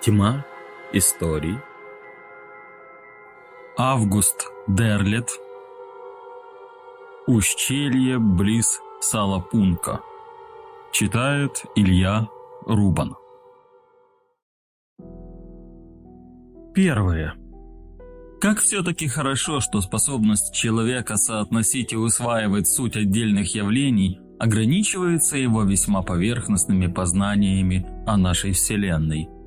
Тьма историй. Август Дерлет. Ущелье близ Салапунка. Читает Илья Рубан. Первое. Как все-таки хорошо, что способность человека соотносить и усваивать суть отдельных явлений ограничивается его весьма поверхностными познаниями о нашей Вселенной –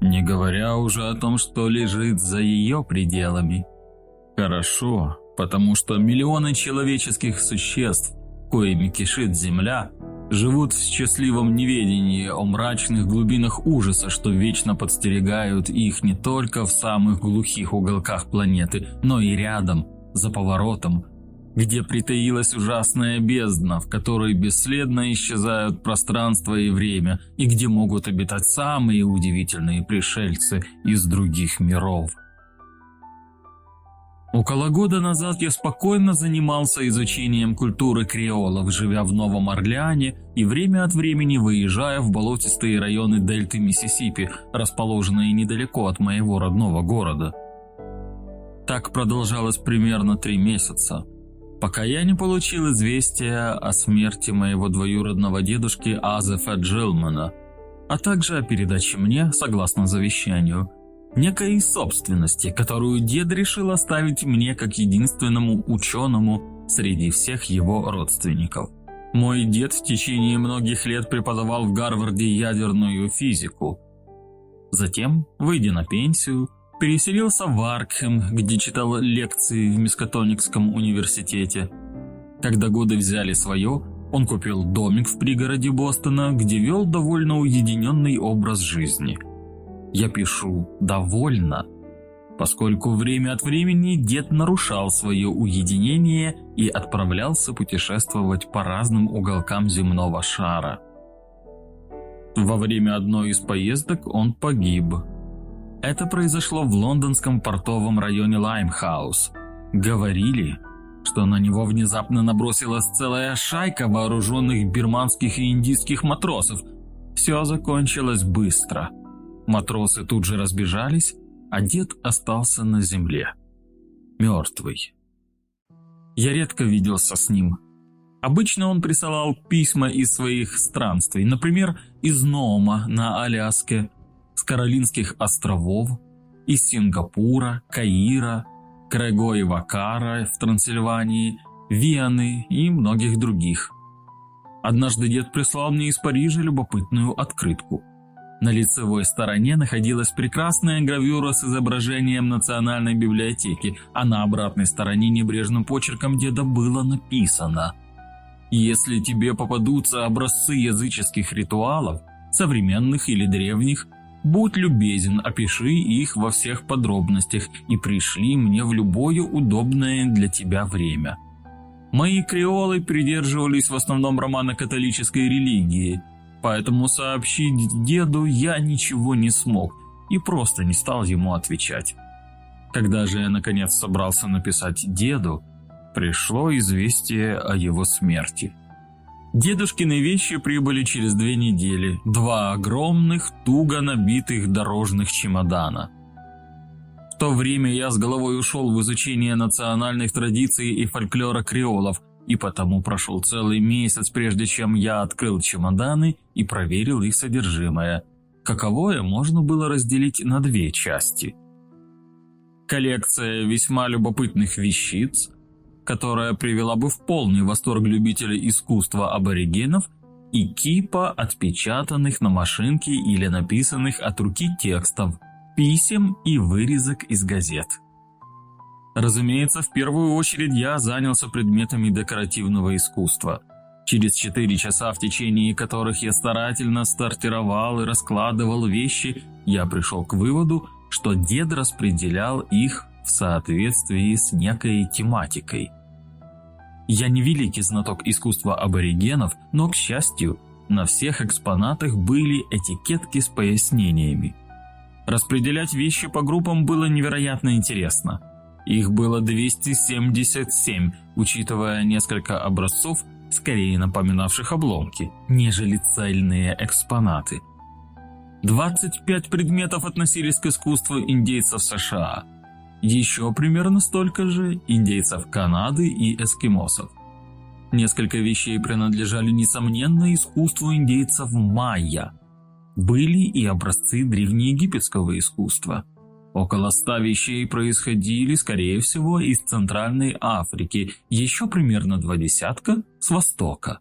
не говоря уже о том, что лежит за ее пределами. Хорошо, потому что миллионы человеческих существ, коими кишит Земля, живут в счастливом неведении о мрачных глубинах ужаса, что вечно подстерегают их не только в самых глухих уголках планеты, но и рядом, за поворотом, где притаилась ужасная бездна, в которой бесследно исчезают пространство и время, и где могут обитать самые удивительные пришельцы из других миров. Около года назад я спокойно занимался изучением культуры креолов, живя в Новом Орлеане и время от времени выезжая в болотистые районы дельты Миссисипи, расположенные недалеко от моего родного города. Так продолжалось примерно три месяца – пока я не получил известия о смерти моего двоюродного дедушки Азефа Джилмана, а также о передаче мне, согласно завещанию, некой собственности, которую дед решил оставить мне как единственному ученому среди всех его родственников. Мой дед в течение многих лет преподавал в Гарварде ядерную физику. Затем, выйдя на пенсию, переселился в Аркхем, где читал лекции в Мискатоникском университете. Когда годы взяли свое, он купил домик в пригороде Бостона, где вел довольно уединенный образ жизни. Я пишу «довольно», поскольку время от времени дед нарушал свое уединение и отправлялся путешествовать по разным уголкам земного шара. Во время одной из поездок он погиб – это произошло в лондонском портовом районе Лаймхаус. Говорили, что на него внезапно набросилась целая шайка вооруженных бирманских и индийских матросов. Все закончилось быстро. Матросы тут же разбежались, а дед остался на земле. Мертвый. Я редко виделся с ним. Обычно он присылал письма из своих странствий, например, из Ноума на Аляске, с Каролинских островов, из Сингапура, Каира, Крего и Вакара в Трансильвании, Вены и многих других. Однажды дед прислал мне из Парижа любопытную открытку. На лицевой стороне находилась прекрасная гравюра с изображением Национальной библиотеки, а на обратной стороне небрежным почерком деда было написано «Если тебе попадутся образцы языческих ритуалов, современных или древних, Будь любезен, опиши их во всех подробностях и пришли мне в любое удобное для тебя время. Мои креолы придерживались в основном романо-католической религии, поэтому сообщить деду я ничего не смог и просто не стал ему отвечать. Когда же я наконец собрался написать деду, пришло известие о его смерти. Дедушкины вещи прибыли через две недели, два огромных, туго набитых дорожных чемодана. В то время я с головой ушел в изучение национальных традиций и фольклора креолов, и потому прошел целый месяц, прежде чем я открыл чемоданы и проверил их содержимое. Каковое можно было разделить на две части. Коллекция весьма любопытных вещиц – которая привела бы в полный восторг любителей искусства аборигенов, и кипа отпечатанных на машинке или написанных от руки текстов, писем и вырезок из газет. Разумеется, в первую очередь я занялся предметами декоративного искусства. Через четыре часа, в течение которых я старательно стартировал и раскладывал вещи, я пришел к выводу, что дед распределял их в соответствии с некой тематикой – я не великий знаток искусства аборигенов, но, к счастью, на всех экспонатах были этикетки с пояснениями. Распределять вещи по группам было невероятно интересно. Их было 277, учитывая несколько образцов, скорее напоминавших обломки, нежели цельные экспонаты. 25 предметов относились к искусству индейцев США. Еще примерно столько же индейцев Канады и эскимосов. Несколько вещей принадлежали несомненно искусству индейцев майя. Были и образцы древнеегипетского искусства. Около ста вещей происходили, скорее всего, из Центральной Африки, еще примерно два десятка – с Востока.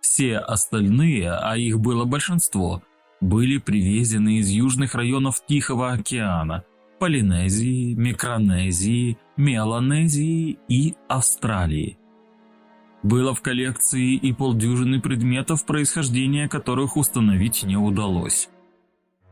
Все остальные, а их было большинство, были привезены из южных районов Тихого океана, Полинезии, Микронезии, Меланезии и Австралии. Было в коллекции и полдюжины предметов, происхождения которых установить не удалось.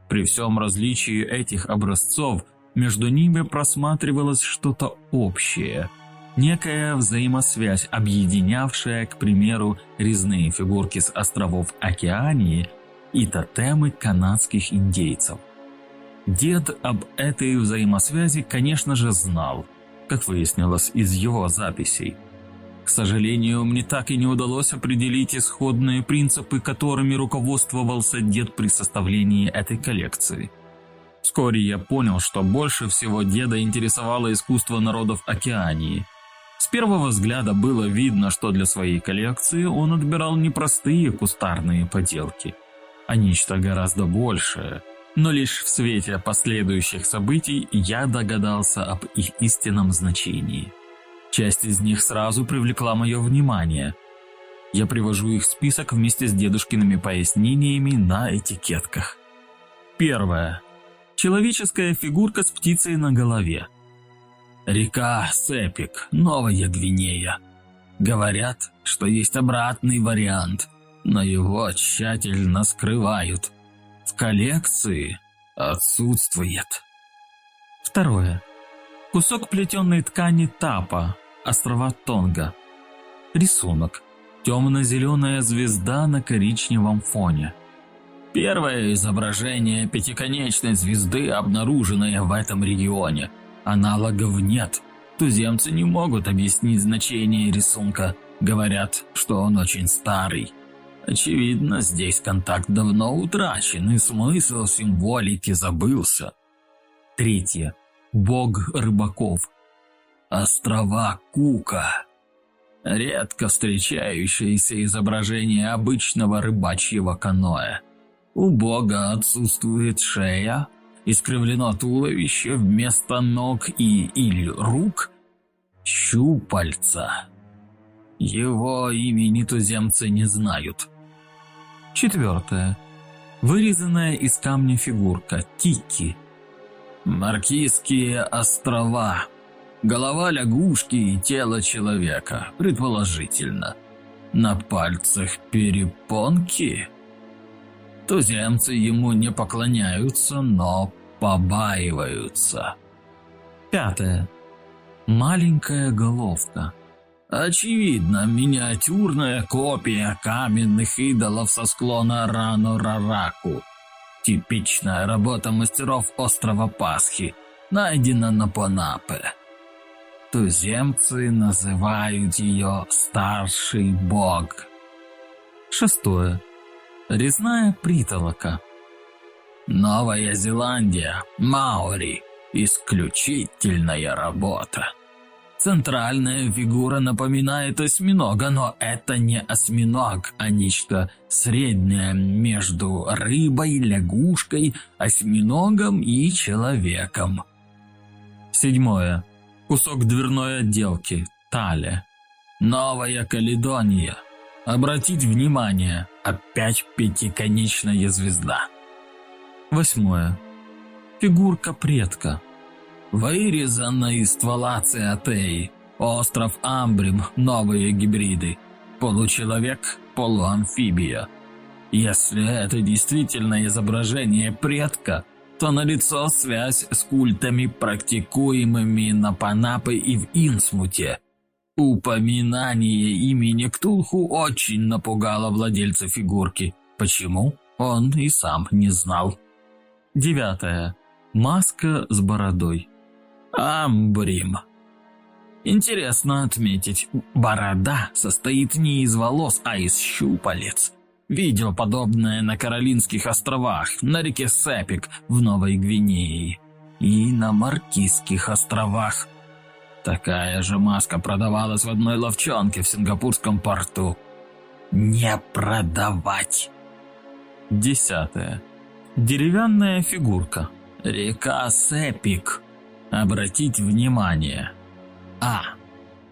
При всем различии этих образцов между ними просматривалось что-то общее, некая взаимосвязь, объединявшая, к примеру, резные фигурки с островов Океании – и тотемы канадских индейцев. Дед об этой взаимосвязи, конечно же, знал, как выяснилось из его записей. К сожалению, мне так и не удалось определить исходные принципы, которыми руководствовался дед при составлении этой коллекции. Вскоре я понял, что больше всего деда интересовало искусство народов Океании. С первого взгляда было видно, что для своей коллекции он отбирал непростые кустарные поделки – а нечто гораздо большее. Но лишь в свете последующих событий я догадался об их истинном значении. Часть из них сразу привлекла мое внимание. Я привожу их в список вместе с дедушкиными пояснениями на этикетках. Первое. Человеческая фигурка с птицей на голове. Река Сепик, Новая Гвинея. Говорят, что есть обратный вариант – но его тщательно скрывают. В коллекции отсутствует. Второе. Кусок плетеной ткани тапа, острова Тонга. Рисунок. Темно-зеленая звезда на коричневом фоне. Первое изображение пятиконечной звезды, обнаруженное в этом регионе. Аналогов нет. Туземцы не могут объяснить значение рисунка. Говорят, что он очень старый. Очевидно, здесь контакт давно утрачен, и смысл символики забылся. Третье. Бог рыбаков. Острова Кука. Редко встречающееся изображение обычного рыбачьего каноэ. У бога отсутствует шея, искривлено туловище вместо ног и или рук – щупальца. Его имени туземцы не знают. Четвертое. Вырезанная из камня фигурка Тики. Маркизские острова. Голова лягушки и тело человека, предположительно. На пальцах перепонки. Туземцы ему не поклоняются, но побаиваются. Пятое. Маленькая головка. Очевидно, миниатюрная копия каменных идолов со склона Рано-Рараку. Типичная работа мастеров острова Пасхи, найдена на Понапе. Туземцы называют ее «старший бог». Шестое. Резная притолока. Новая Зеландия, Маори. Исключительная работа. Центральная фигура напоминает осьминога, но это не осьминог, а нечто среднее между рыбой, лягушкой, осьминогом и человеком. Седьмое. Кусок дверной отделки. Талия. Новая Каледония. Обратить внимание, опять пятиконечная звезда. Восьмое. Фигурка предка. Вырезано из ствола циатеи. Остров Амбрим, новые гибриды. Получеловек, полуамфибия. Если это действительно изображение предка, то налицо связь с культами, практикуемыми на Панапе и в Инсмуте. Упоминание имени Ктулху очень напугало владельца фигурки. Почему? Он и сам не знал. Девятое. Маска с бородой. Амбрим. Интересно отметить, борода состоит не из волос, а из щупалец. Видел подобное на Каролинских островах, на реке Сепик в Новой Гвинее и на Маркизских островах. Такая же маска продавалась в одной ловчонке в Сингапурском порту. Не продавать. Десятое. Деревянная фигурка. Река Сепик. Обратить внимание. А.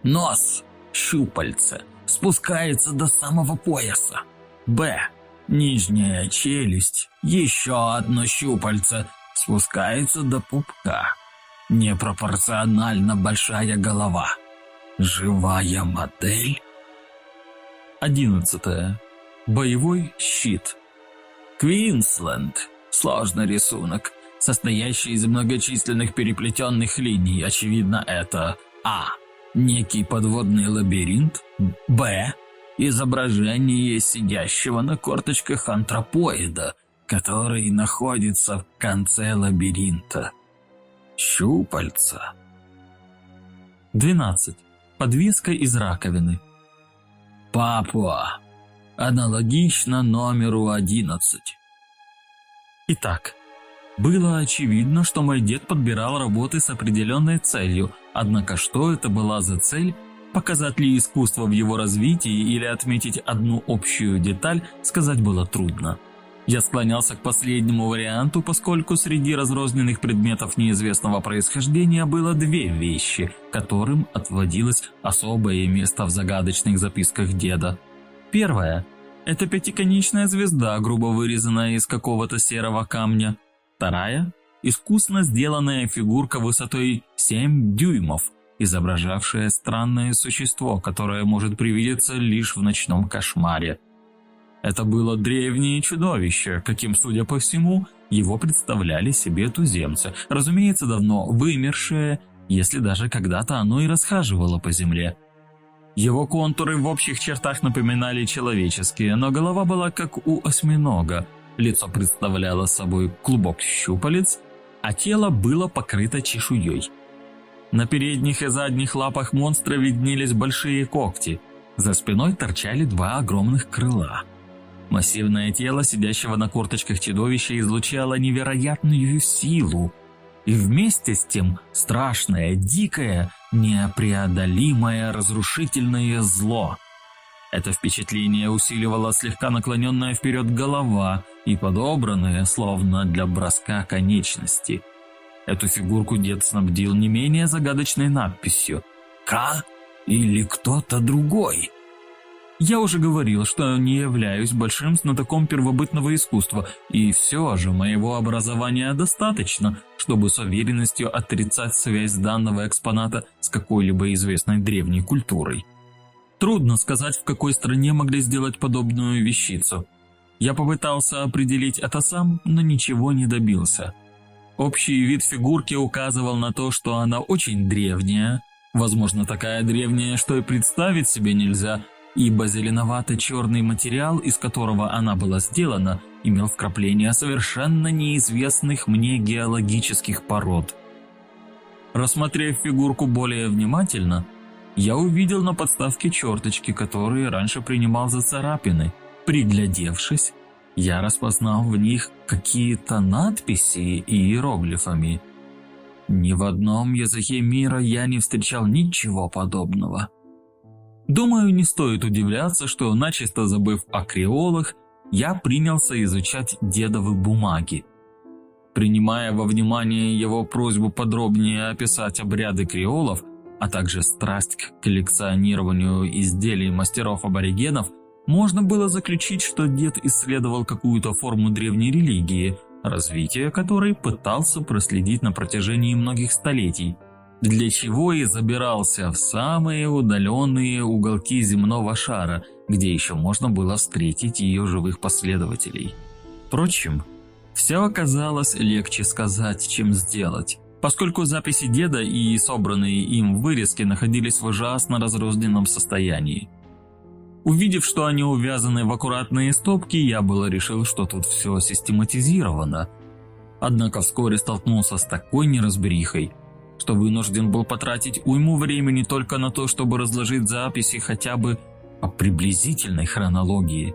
Нос. Щупальце. Спускается до самого пояса. Б. Нижняя челюсть. Еще одно щупальце. Спускается до пупка. Непропорционально большая голова. Живая модель? Одиннадцатое. Боевой щит. Квинсленд. Сложный рисунок, состоящий из многочисленных переплетенных линий. Очевидно, это А. Некий подводный лабиринт. Б. Изображение сидящего на корточках антропоида, который находится в конце лабиринта. Щупальца. 12. Подвеска из раковины. Папа. Аналогично номеру 11. Итак, было очевидно, что мой дед подбирал работы с определенной целью, однако что это была за цель, показать ли искусство в его развитии или отметить одну общую деталь, сказать было трудно. Я склонялся к последнему варианту, поскольку среди разрозненных предметов неизвестного происхождения было две вещи, которым отводилось особое место в загадочных записках деда. Первое – это пятиконечная звезда, грубо вырезанная из какого-то серого камня. Вторая – искусно сделанная фигурка высотой 7 дюймов, изображавшая странное существо, которое может привидеться лишь в ночном кошмаре – это было древнее чудовище, каким, судя по всему, его представляли себе туземцы, разумеется, давно вымершее, если даже когда-то оно и расхаживало по земле. Его контуры в общих чертах напоминали человеческие, но голова была как у осьминога, лицо представляло собой клубок щупалец, а тело было покрыто чешуей. На передних и задних лапах монстра виднелись большие когти, за спиной торчали два огромных крыла – Массивное тело сидящего на корточках чудовища излучало невероятную силу. И вместе с тем страшное, дикое, непреодолимое разрушительное зло. Это впечатление усиливало слегка наклоненная вперед голова и подобранные, словно для броска конечности. Эту фигурку дед снабдил не менее загадочной надписью «К» или «Кто-то другой». Я уже говорил, что не являюсь большим знатоком первобытного искусства, и все же моего образования достаточно, чтобы с уверенностью отрицать связь данного экспоната с какой-либо известной древней культурой. Трудно сказать, в какой стране могли сделать подобную вещицу. Я попытался определить это сам, но ничего не добился. Общий вид фигурки указывал на то, что она очень древняя, возможно, такая древняя, что и представить себе нельзя – ибо зеленовато-черный материал, из которого она была сделана, имел вкрапления совершенно неизвестных мне геологических пород. Рассмотрев фигурку более внимательно, я увидел на подставке черточки, которые раньше принимал за царапины. Приглядевшись, я распознал в них какие-то надписи и иероглифами. Ни в одном языке мира я не встречал ничего подобного. Думаю, не стоит удивляться, что, начисто забыв о креолах, я принялся изучать дедовы бумаги. Принимая во внимание его просьбу подробнее описать обряды креолов, а также страсть к коллекционированию изделий мастеров-аборигенов, можно было заключить, что дед исследовал какую-то форму древней религии, развитие которой пытался проследить на протяжении многих столетий – для чего и забирался в самые удаленные уголки земного шара, где еще можно было встретить ее живых последователей. Впрочем, все оказалось легче сказать, чем сделать, поскольку записи деда и собранные им вырезки находились в ужасно разрозненном состоянии. Увидев, что они увязаны в аккуратные стопки, я было решил, что тут все систематизировано. Однако вскоре столкнулся с такой неразберихой – что вынужден был потратить уйму времени только на то, чтобы разложить записи хотя бы по приблизительной хронологии.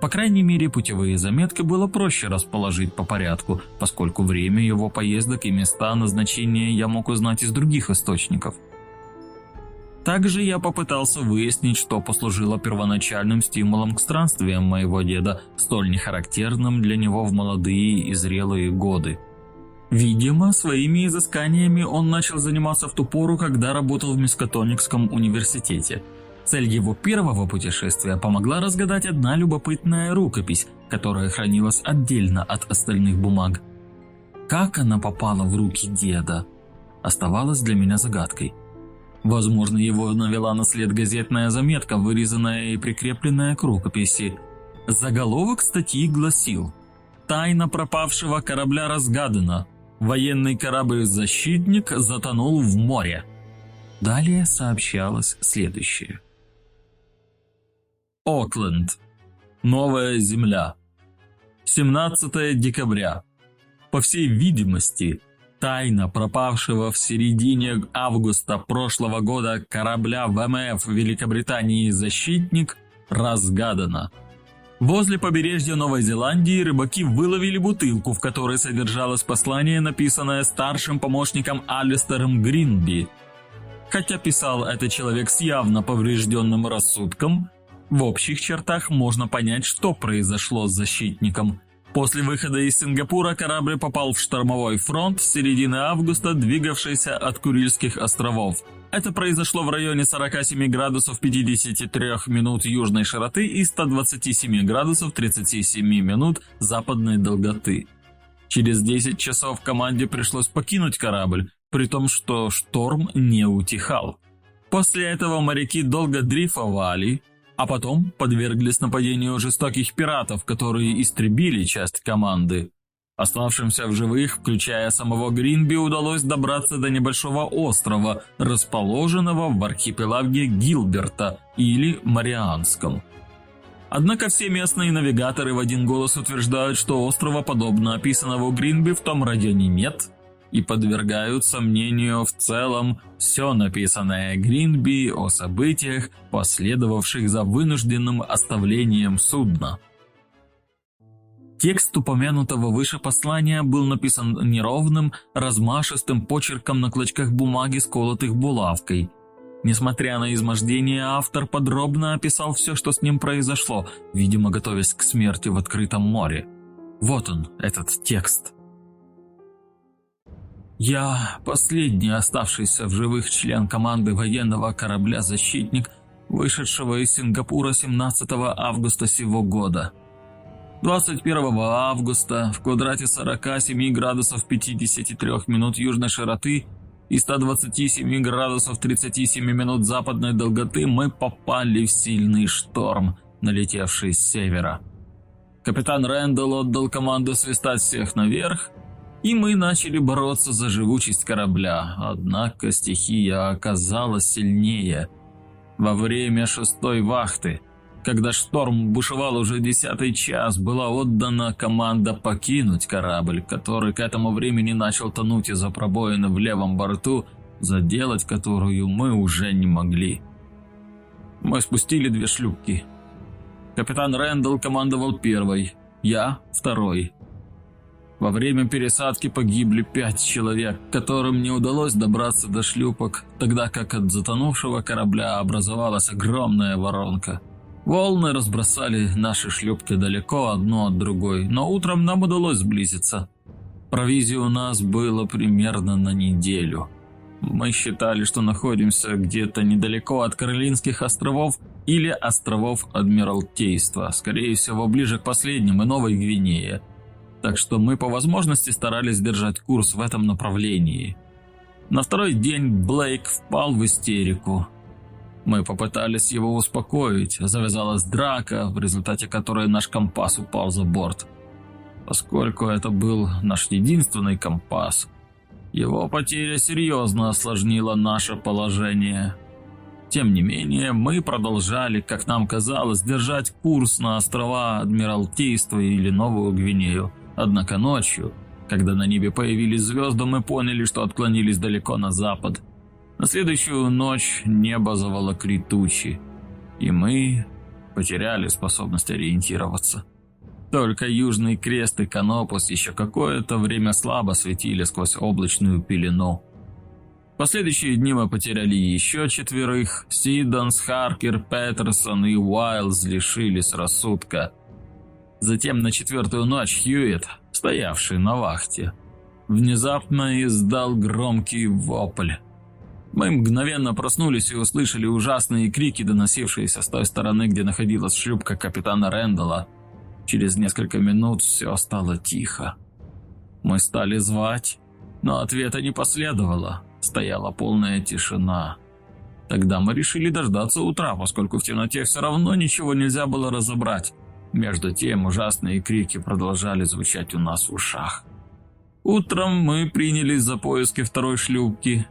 По крайней мере, путевые заметки было проще расположить по порядку, поскольку время его поездок и места назначения я мог узнать из других источников. Также я попытался выяснить, что послужило первоначальным стимулом к странствиям моего деда, столь нехарактерным для него в молодые и зрелые годы. Видимо, своими изысканиями он начал заниматься в ту пору, когда работал в Мискатоникском университете – Цель его первого путешествия помогла разгадать одна любопытная рукопись, которая хранилась отдельно от остальных бумаг. Как она попала в руки деда, оставалось для меня загадкой. Возможно, его навела на след газетная заметка, вырезанная и прикрепленная к рукописи. Заголовок статьи гласил «Тайна пропавшего корабля разгадана. Военный корабль «Защитник» затонул в море». Далее сообщалось следующее. Окленд. Новая земля. 17 декабря. По всей видимости, тайна пропавшего в середине августа прошлого года корабля ВМФ Великобритании «Защитник» разгадана. Возле побережья Новой Зеландии рыбаки выловили бутылку, в которой содержалось послание, написанное старшим помощником Алистером Гринби. Хотя писал это человек с явно поврежденным рассудком, в общих чертах можно понять, что произошло с защитником. После выхода из Сингапура корабль попал в штормовой фронт с середины августа, двигавшийся от Курильских островов. Это произошло в районе 47 градусов 53 минут южной широты и 127 градусов 37 минут западной долготы. Через 10 часов команде пришлось покинуть корабль, при том, что шторм не утихал. После этого моряки долго дрейфовали, а потом подверглись нападению жестоких пиратов, которые истребили часть команды. Оставшимся в живых, включая самого Гринби, удалось добраться до небольшого острова, расположенного в архипелаге Гилберта или Марианском. Однако все местные навигаторы в один голос утверждают, что острова, подобно описанного Гринби, в том районе нет, и подвергают сомнению в целом все написанное Гринби о событиях, последовавших за вынужденным оставлением судна. Текст упомянутого выше послания был написан неровным, размашистым почерком на клочках бумаги, сколотых булавкой. Несмотря на измождение, автор подробно описал все, что с ним произошло, видимо, готовясь к смерти в открытом море. Вот он, этот текст. Я последний оставшийся в живых член команды военного корабля «Защитник», вышедшего из Сингапура 17 августа сего года. 21 августа в квадрате 47 градусов 53 минут южной широты и 127 градусов 37 минут западной долготы мы попали в сильный шторм, налетевший с севера. Капитан Рэндалл отдал команду свистать всех наверх, и мы начали бороться за живучесть корабля, однако стихия оказалась сильнее. Во время шестой вахты, когда шторм бушевал уже десятый час, была отдана команда покинуть корабль, который к этому времени начал тонуть из-за пробоины в левом борту, заделать которую мы уже не могли. Мы спустили две шлюпки. Капитан Рэндалл командовал первой, я – второй – во время пересадки погибли пять человек, которым не удалось добраться до шлюпок, тогда как от затонувшего корабля образовалась огромная воронка. Волны разбросали наши шлюпки далеко одно от другой, но утром нам удалось сблизиться. Провизии у нас было примерно на неделю. Мы считали, что находимся где-то недалеко от Каролинских островов или островов Адмиралтейства, скорее всего ближе к последним и Новой Гвинее – так что мы по возможности старались держать курс в этом направлении. На второй день Блейк впал в истерику. Мы попытались его успокоить, завязалась драка, в результате которой наш компас упал за борт. Поскольку это был наш единственный компас, его потеря серьезно осложнила наше положение. Тем не менее, мы продолжали, как нам казалось, держать курс на острова Адмиралтейства или Новую Гвинею. Однако ночью, когда на небе появились звезды, мы поняли, что отклонились далеко на запад. На следующую ночь небо заволокли тучи, и мы потеряли способность ориентироваться. Только Южный Крест и Канопус еще какое-то время слабо светили сквозь облачную пелену. Последующие дни мы потеряли еще четверых. Сидонс, Харкер, Петерсон и Уайлз лишились рассудка. Затем на четвертую ночь Хьюитт, стоявший на вахте, внезапно издал громкий вопль. Мы мгновенно проснулись и услышали ужасные крики, доносившиеся с той стороны, где находилась шлюпка капитана Рэндалла. Через несколько минут все стало тихо. Мы стали звать, но ответа не последовало. Стояла полная тишина. Тогда мы решили дождаться утра, поскольку в темноте все равно ничего нельзя было разобрать. Между тем ужасные крики продолжали звучать у нас в ушах. Утром мы принялись за поиски второй шлюпки.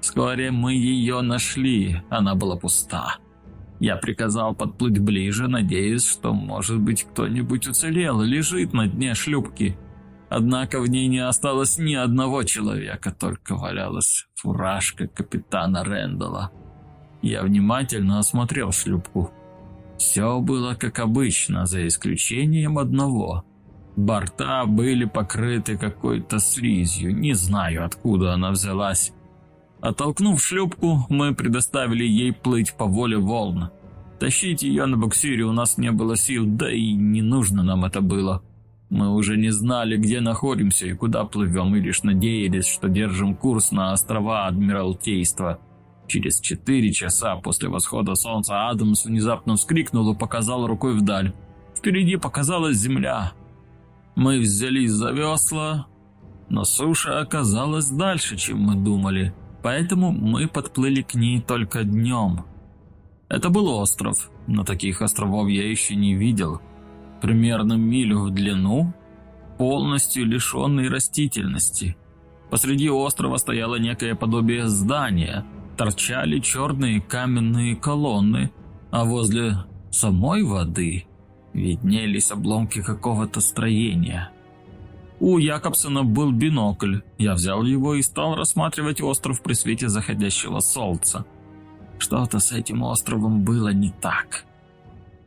Вскоре мы ее нашли, она была пуста. Я приказал подплыть ближе, надеясь, что, может быть, кто-нибудь уцелел лежит на дне шлюпки. Однако в ней не осталось ни одного человека, только валялась фуражка капитана Рэндалла. Я внимательно осмотрел шлюпку. Все было как обычно, за исключением одного. Борта были покрыты какой-то слизью, не знаю, откуда она взялась. Оттолкнув шлюпку, мы предоставили ей плыть по воле волн. Тащить ее на буксире у нас не было сил, да и не нужно нам это было. Мы уже не знали, где находимся и куда плывем, и лишь надеялись, что держим курс на острова Адмиралтейства. Через четыре часа после восхода солнца Адамс внезапно вскрикнул и показал рукой вдаль. Впереди показалась земля. Мы взялись за весла, но суша оказалась дальше, чем мы думали поэтому мы подплыли к ней только днем. Это был остров, но таких островов я еще не видел. Примерно милю в длину, полностью лишенный растительности. Посреди острова стояло некое подобие здания, торчали черные каменные колонны, а возле самой воды виднелись обломки какого-то строения. У Якобсона был бинокль. Я взял его и стал рассматривать остров при свете заходящего солнца. Что-то с этим островом было не так.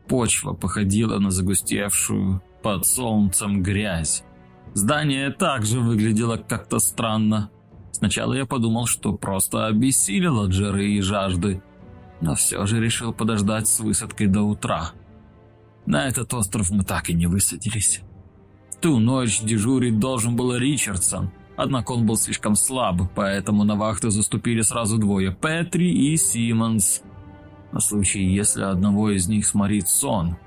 Почва походила на загустевшую под солнцем грязь. Здание также выглядело как-то странно. Сначала я подумал, что просто обессилел от жары и жажды, но все же решил подождать с высадкой до утра. На этот остров мы так и не высадились ту ночь дежурить должен был Ричардсон, однако он был слишком слаб, поэтому на вахту заступили сразу двое – Петри и Симмонс. На случай, если одного из них сморит сон.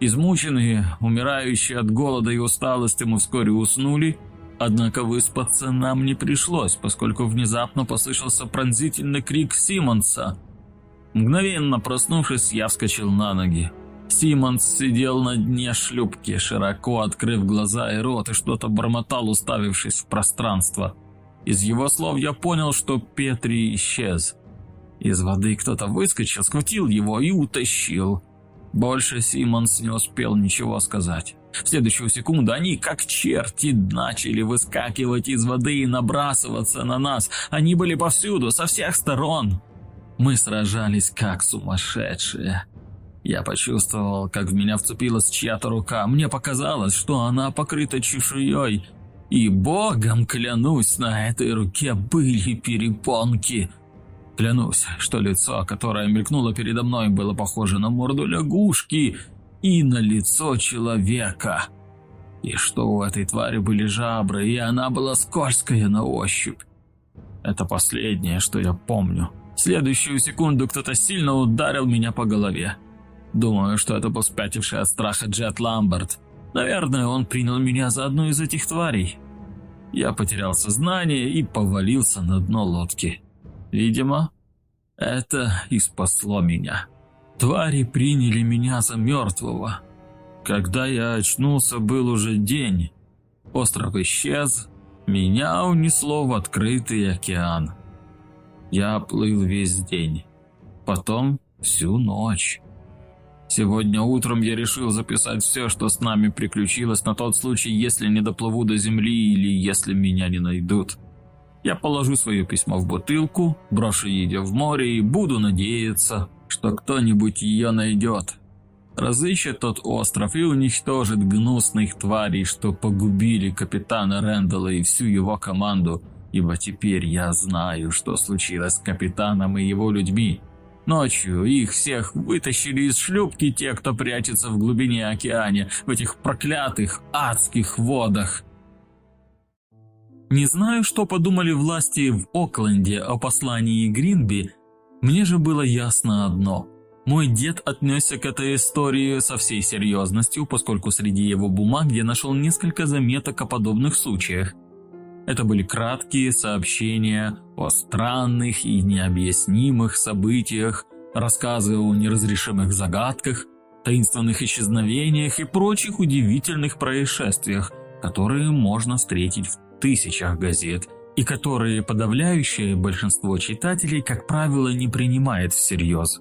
Измученные, умирающие от голода и усталости мы вскоре уснули, однако выспаться нам не пришлось, поскольку внезапно послышался пронзительный крик Симмонса. Мгновенно проснувшись, я вскочил на ноги. Симмонс сидел на дне шлюпки, широко открыв глаза и рот, и что-то бормотал, уставившись в пространство. Из его слов я понял, что Петри исчез. Из воды кто-то выскочил, схватил его и утащил. Больше Симмонс не успел ничего сказать. В следующую секунду они, как черти, начали выскакивать из воды и набрасываться на нас. Они были повсюду, со всех сторон. Мы сражались как сумасшедшие. Я почувствовал, как в меня вцепилась чья-то рука. Мне показалось, что она покрыта чешуей. И богом клянусь, на этой руке были перепонки. Клянусь, что лицо, которое мелькнуло передо мной, было похоже на морду лягушки и на лицо человека. И что у этой твари были жабры, и она была скользкая на ощупь. Это последнее, что я помню. В следующую секунду кто-то сильно ударил меня по голове. Думаю, что это был спятивший от страха Джет Ламберт. Наверное, он принял меня за одну из этих тварей. Я потерял сознание и повалился на дно лодки. Видимо, это и спасло меня. Твари приняли меня за мертвого. Когда я очнулся, был уже день. Остров исчез, меня унесло в открытый океан. Я плыл весь день, потом всю ночь. Сегодня утром я решил записать все, что с нами приключилось на тот случай, если не доплыву до земли или если меня не найдут. Я положу свое письмо в бутылку, брошу ее в море и буду надеяться, что кто-нибудь ее найдет. разыщет тот остров и уничтожит гнусных тварей, что погубили капитана Рэндалла и всю его команду, ибо теперь я знаю, что случилось с капитаном и его людьми. Ночью их всех вытащили из шлюпки те, кто прячется в глубине океана, в этих проклятых адских водах. Не знаю, что подумали власти в Окленде о послании Гринби, мне же было ясно одно. Мой дед отнесся к этой истории со всей серьезностью, поскольку среди его бумаг я нашел несколько заметок о подобных случаях. Это были краткие сообщения о странных и необъяснимых событиях, рассказы о неразрешимых загадках, таинственных исчезновениях и прочих удивительных происшествиях, которые можно встретить в тысячах газет и которые подавляющее большинство читателей, как правило, не принимает всерьез.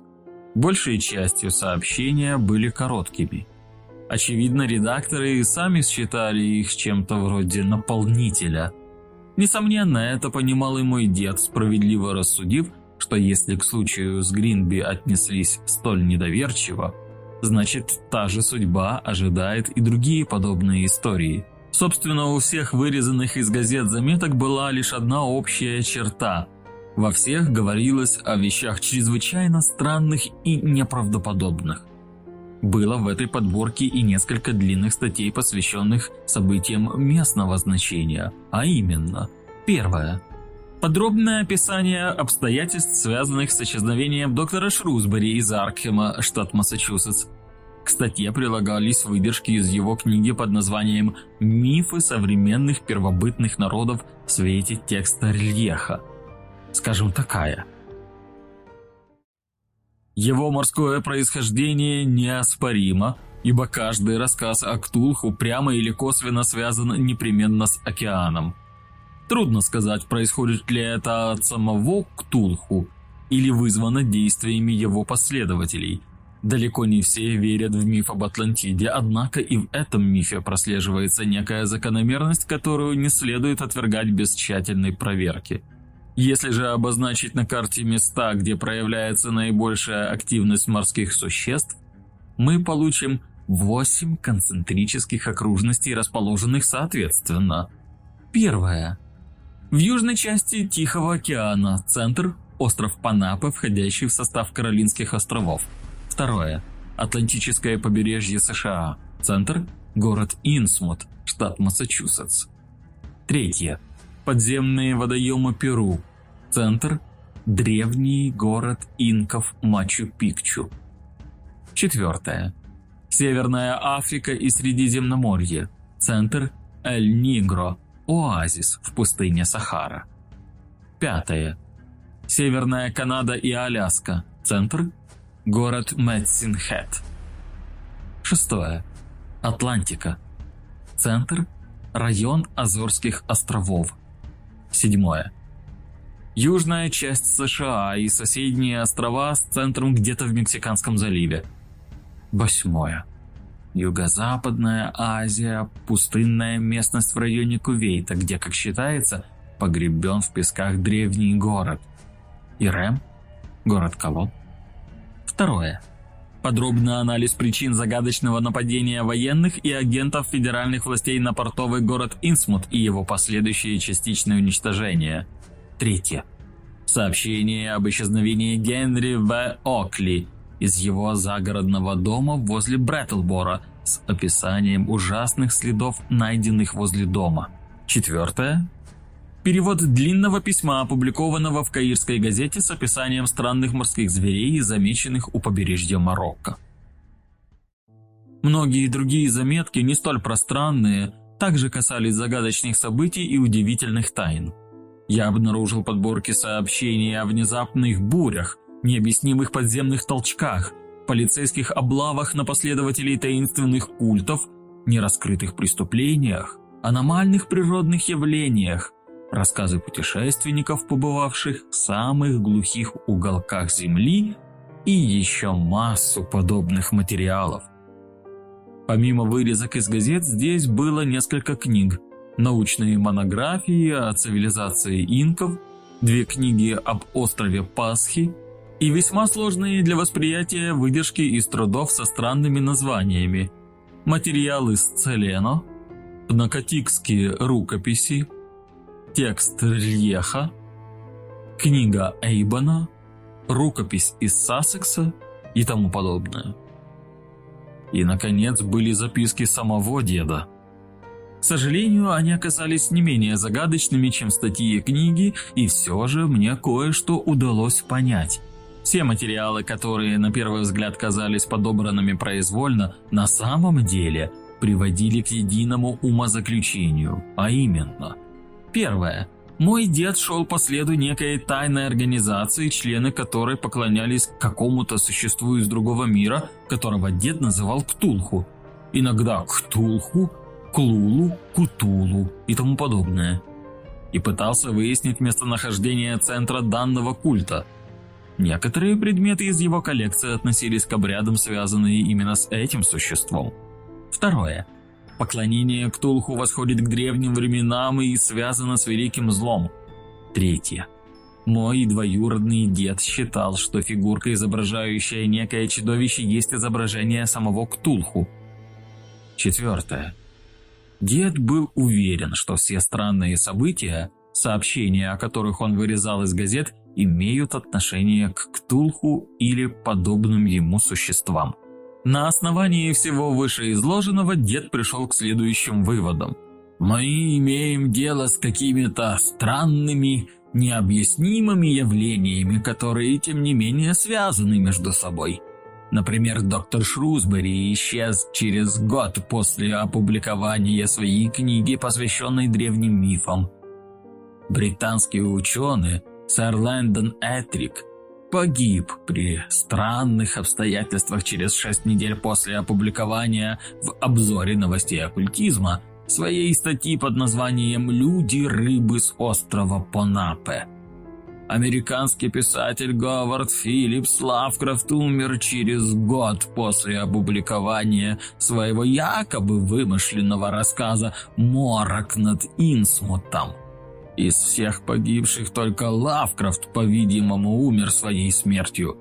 Большей частью сообщения были короткими. Очевидно, редакторы и сами считали их чем-то вроде наполнителя. Несомненно, это понимал и мой дед, справедливо рассудив, что если к случаю с Гринби отнеслись столь недоверчиво, значит, та же судьба ожидает и другие подобные истории – Собственно, у всех вырезанных из газет заметок была лишь одна общая черта. Во всех говорилось о вещах чрезвычайно странных и неправдоподобных. Было в этой подборке и несколько длинных статей, посвященных событиям местного значения, а именно Первое. Подробное описание обстоятельств, связанных с исчезновением доктора Шрусбери из Аркхема, штат Массачусетс, к статье прилагались выдержки из его книги под названием «Мифы современных первобытных народов в свете текста Рельеха». Скажем, такая. Его морское происхождение неоспоримо, ибо каждый рассказ о Ктулху прямо или косвенно связан непременно с океаном. Трудно сказать, происходит ли это от самого Ктулху или вызвано действиями его последователей – Далеко не все верят в миф об Атлантиде, однако и в этом мифе прослеживается некая закономерность, которую не следует отвергать без тщательной проверки. Если же обозначить на карте места, где проявляется наибольшая активность морских существ, мы получим 8 концентрических окружностей, расположенных соответственно. Первая. В южной части Тихого океана, центр – остров Панапы, входящий в состав Каролинских островов – Второе. Атлантическое побережье США. Центр – город Инсмут, штат Массачусетс. Третье. Подземные водоемы Перу. Центр – древний город инков Мачу-Пикчу. Четвертое. Северная Африка и Средиземноморье. Центр – Эль-Нигро, оазис в пустыне Сахара. Пятое. Северная Канада и Аляска. Центр – Город Мэтсинхэт. Шестое. Атлантика. Центр. Район Азорских островов. Седьмое. Южная часть США и соседние острова с центром где-то в Мексиканском заливе. Восьмое. Юго-Западная Азия, пустынная местность в районе Кувейта, где, как считается, погребен в песках древний город. Ирем? Город кого? Второе. Подробный анализ причин загадочного нападения военных и агентов федеральных властей на портовый город Инсмут и его последующее частичное уничтожение. Третье. Сообщение об исчезновении Генри В. Окли из его загородного дома возле Брэтлбора с описанием ужасных следов, найденных возле дома. Четвертое. Перевод длинного письма, опубликованного в Каирской газете с описанием странных морских зверей, замеченных у побережья Марокко. Многие другие заметки, не столь пространные, также касались загадочных событий и удивительных тайн. Я обнаружил подборки сообщений о внезапных бурях, необъяснимых подземных толчках, полицейских облавах на последователей таинственных культов, нераскрытых преступлениях, аномальных природных явлениях, рассказы путешественников, побывавших в самых глухих уголках Земли и еще массу подобных материалов. Помимо вырезок из газет, здесь было несколько книг, научные монографии о цивилизации инков, две книги об острове Пасхи и весьма сложные для восприятия выдержки из трудов со странными названиями. Материалы с Целено, пнакотикские рукописи, текст рельеха, книга Эйбона, рукопись из Сассекса и тому подобное. И, наконец, были записки самого деда. К сожалению, они оказались не менее загадочными, чем статьи и книги, и все же мне кое-что удалось понять. Все материалы, которые на первый взгляд казались подобранными произвольно, на самом деле приводили к единому умозаключению, а именно. Первое. Мой дед шел по следу некой тайной организации, члены которой поклонялись какому-то существу из другого мира, которого дед называл Ктулху. Иногда Ктулху, Клулу, Кутулу и тому подобное. И пытался выяснить местонахождение центра данного культа. Некоторые предметы из его коллекции относились к обрядам, связанные именно с этим существом. Второе. Поклонение Ктулху восходит к древним временам и связано с великим злом. Третье. Мой двоюродный дед считал, что фигурка, изображающая некое чудовище, есть изображение самого Ктулху. Четвертое. Дед был уверен, что все странные события, сообщения о которых он вырезал из газет, имеют отношение к Ктулху или подобным ему существам. На основании всего вышеизложенного дед пришел к следующим выводам. «Мы имеем дело с какими-то странными, необъяснимыми явлениями, которые, тем не менее, связаны между собой. Например, доктор Шрусбери исчез через год после опубликования своей книги, посвященной древним мифам. Британские ученые, сэр Лэндон Этрик – погиб при странных обстоятельствах через шесть недель после опубликования в обзоре новостей оккультизма своей статьи под названием «Люди-рыбы с острова Понапе». Американский писатель Говард Филлипс Лавкрафт умер через год после опубликования своего якобы вымышленного рассказа «Морок над Инсмутом». Из всех погибших только Лавкрафт, по-видимому, умер своей смертью.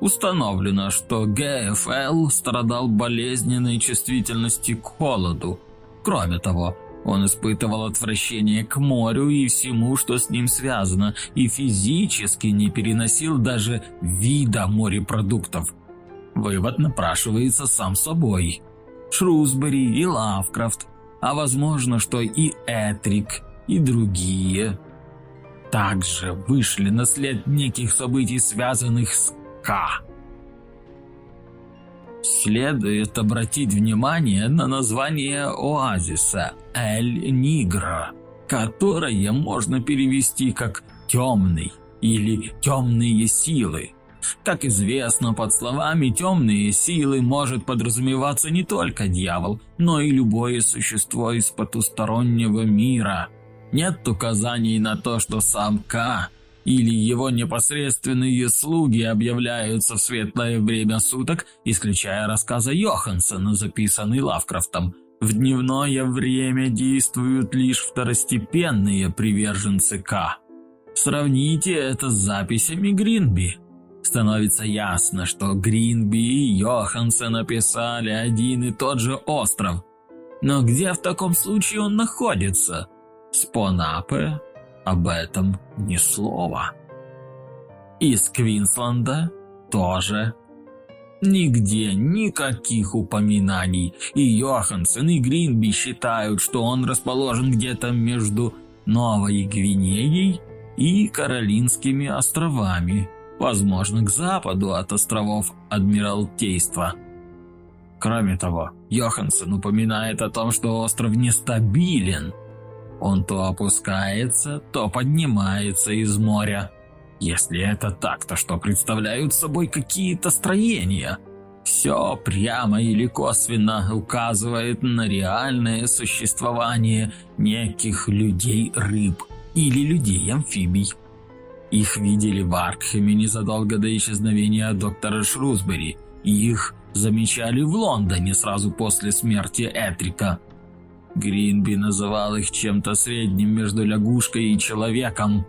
Установлено, что ГФЛ страдал болезненной чувствительностью к холоду. Кроме того, он испытывал отвращение к морю и всему, что с ним связано, и физически не переносил даже вида морепродуктов. Вывод напрашивается сам собой. Шрусбери и Лавкрафт, а возможно, что и Этрик – и другие также вышли на след неких событий, связанных с К. Следует обратить внимание на название оазиса Эль-Нигра, которое можно перевести как «темный» или «темные силы». Как известно, под словами «темные силы» может подразумеваться не только дьявол, но и любое существо из потустороннего мира – нет указаний на то, что сам К или его непосредственные слуги объявляются в светлое время суток, исключая рассказы Йохансена, записанный Лавкрафтом. В дневное время действуют лишь второстепенные приверженцы К. Сравните это с записями Гринби. Становится ясно, что Гринби и Йохансен написали один и тот же остров. Но где в таком случае он находится? Спонапе об этом ни слова. Из Квинсленда тоже. Нигде никаких упоминаний, и Йоханссон и Гринби считают, что он расположен где-то между Новой Гвинеей и Каролинскими островами, возможно, к западу от островов Адмиралтейства. Кроме того, Йоханссон упоминает о том, что остров нестабилен – он то опускается, то поднимается из моря. Если это так, то что представляют собой какие-то строения? Все прямо или косвенно указывает на реальное существование неких людей-рыб или людей-амфибий. Их видели в Аркхеме незадолго до исчезновения доктора Шрусбери, их замечали в Лондоне сразу после смерти Этрика – Гринби называл их чем-то средним между лягушкой и человеком.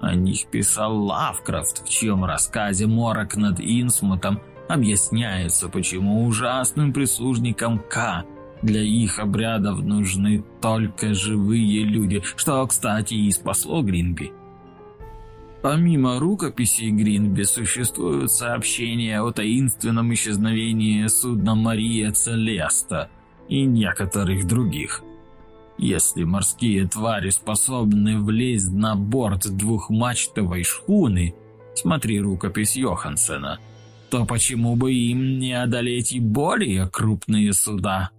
О них писал Лавкрафт, в чьем рассказе «Морок над Инсмутом» объясняется, почему ужасным прислужникам К для их обрядов нужны только живые люди, что, кстати, и спасло Гринби. Помимо рукописей Гринби существуют сообщения о таинственном исчезновении судна Мария Целеста и некоторых других. Если морские твари способны влезть на борт двухмачтовой шхуны, смотри рукопись Йохансена, то почему бы им не одолеть и более крупные суда?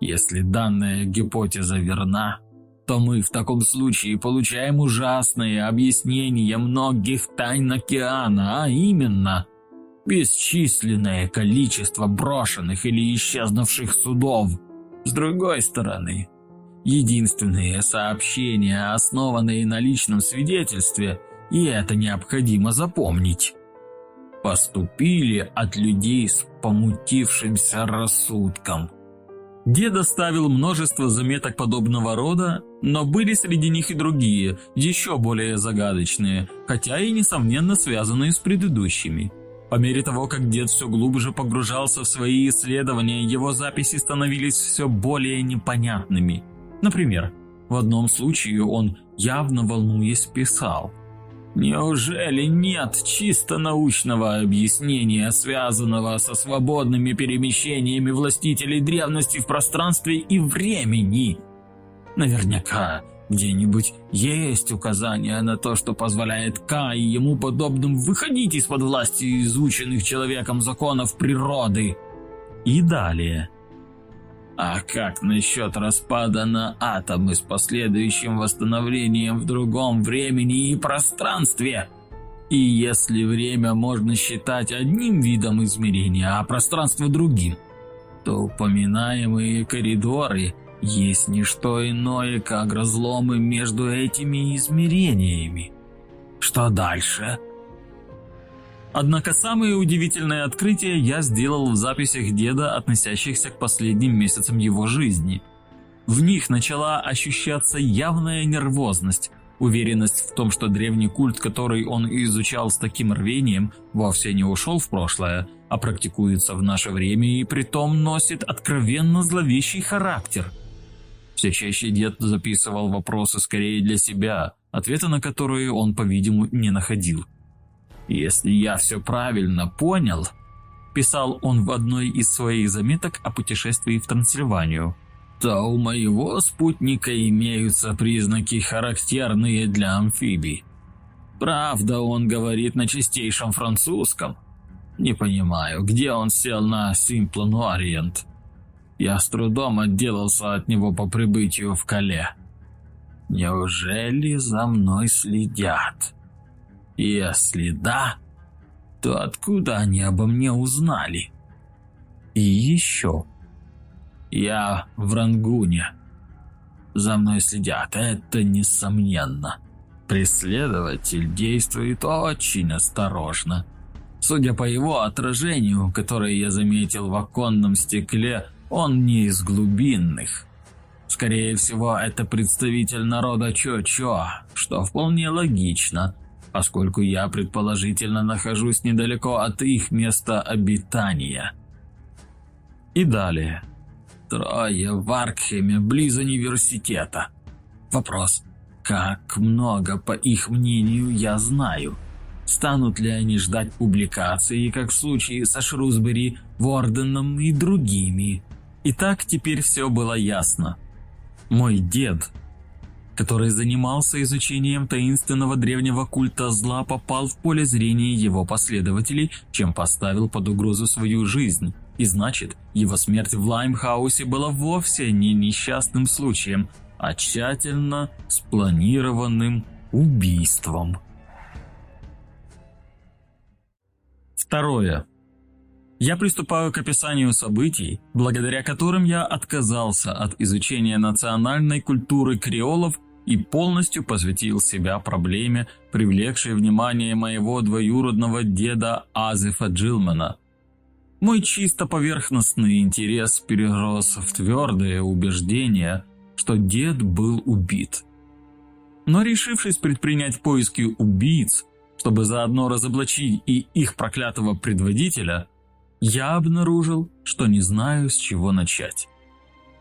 Если данная гипотеза верна, то мы в таком случае получаем ужасное объяснение многих тайн океана, а именно бесчисленное количество брошенных или исчезнувших судов. С другой стороны, единственные сообщения, основанные на личном свидетельстве, и это необходимо запомнить, поступили от людей с помутившимся рассудком – Дед оставил множество заметок подобного рода, но были среди них и другие, еще более загадочные, хотя и несомненно связанные с предыдущими. По мере того, как дед все глубже погружался в свои исследования, его записи становились все более непонятными. Например, в одном случае он, явно волнуясь, писал – Неужели нет чисто научного объяснения, связанного со свободными перемещениями властителей древности в пространстве и времени? Наверняка где-нибудь есть указание на то, что позволяет К и ему подобным выходить из-под власти изученных человеком законов природы. И далее. А как насчет распада на атомы с последующим восстановлением в другом времени и пространстве? И если время можно считать одним видом измерения, а пространство другим, то упоминаемые коридоры есть не что иное, как разломы между этими измерениями. Что дальше? Однако самые удивительные открытия я сделал в записях деда, относящихся к последним месяцам его жизни. В них начала ощущаться явная нервозность, уверенность в том, что древний культ, который он изучал с таким рвением, вовсе не ушел в прошлое, а практикуется в наше время и притом носит откровенно зловещий характер. Все чаще дед записывал вопросы скорее для себя, ответы на которые он, по-видимому, не находил. «Если я все правильно понял», – писал он в одной из своих заметок о путешествии в Трансильванию, то у моего спутника имеются признаки, характерные для амфибий. Правда, он говорит на чистейшем французском. Не понимаю, где он сел на Simplon Orient. Я с трудом отделался от него по прибытию в Кале. Неужели за мной следят? Если да, то откуда они обо мне узнали? И еще. Я в Рангуне. За мной следят, это несомненно. Преследователь действует очень осторожно. Судя по его отражению, которое я заметил в оконном стекле, он не из глубинных. Скорее всего, это представитель народа Чо-Чо, что вполне логично – поскольку я предположительно нахожусь недалеко от их места обитания. И далее. Трое в Аркхеме, близ университета. Вопрос. Как много, по их мнению, я знаю? Станут ли они ждать публикации, как в случае со Шрусбери, Ворденом и другими? И так теперь все было ясно. Мой дед который занимался изучением таинственного древнего культа зла, попал в поле зрения его последователей, чем поставил под угрозу свою жизнь. И значит, его смерть в Лаймхаусе была вовсе не несчастным случаем, а тщательно спланированным убийством. Второе. Я приступаю к описанию событий, благодаря которым я отказался от изучения национальной культуры креолов и полностью посвятил себя проблеме, привлекшей внимание моего двоюродного деда Азефа Джилмана. Мой чисто поверхностный интерес перерос в твердое убеждение, что дед был убит. Но решившись предпринять поиски убийц, чтобы заодно разоблачить и их проклятого предводителя, я обнаружил, что не знаю, с чего начать.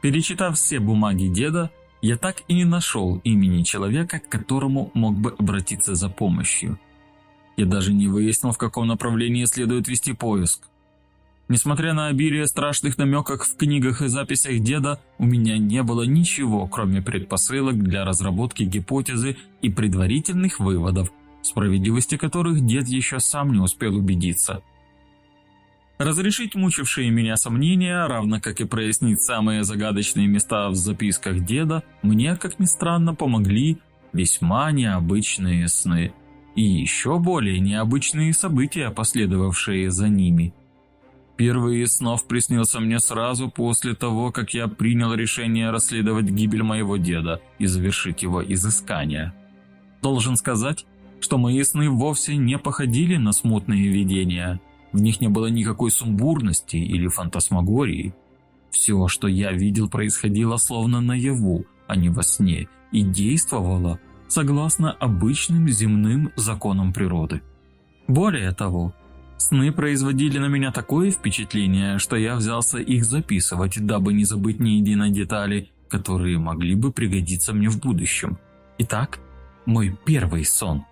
Перечитав все бумаги деда, я так и не нашел имени человека, к которому мог бы обратиться за помощью. Я даже не выяснил, в каком направлении следует вести поиск. Несмотря на обилие страшных намеков в книгах и записях деда, у меня не было ничего, кроме предпосылок для разработки гипотезы и предварительных выводов, справедливости которых дед еще сам не успел убедиться. Разрешить мучившие меня сомнения, равно как и прояснить самые загадочные места в записках деда, мне, как ни странно, помогли весьма необычные сны и еще более необычные события, последовавшие за ними – Первый из снов приснился мне сразу после того, как я принял решение расследовать гибель моего деда и завершить его изыскание. Должен сказать, что мои сны вовсе не походили на смутные видения. В них не было никакой сумбурности или фантасмагории. Все, что я видел, происходило словно наяву, а не во сне, и действовало согласно обычным земным законам природы. Более того, Сны производили на меня такое впечатление, что я взялся их записывать, дабы не забыть ни единой детали, которые могли бы пригодиться мне в будущем. Итак, мой первый сон.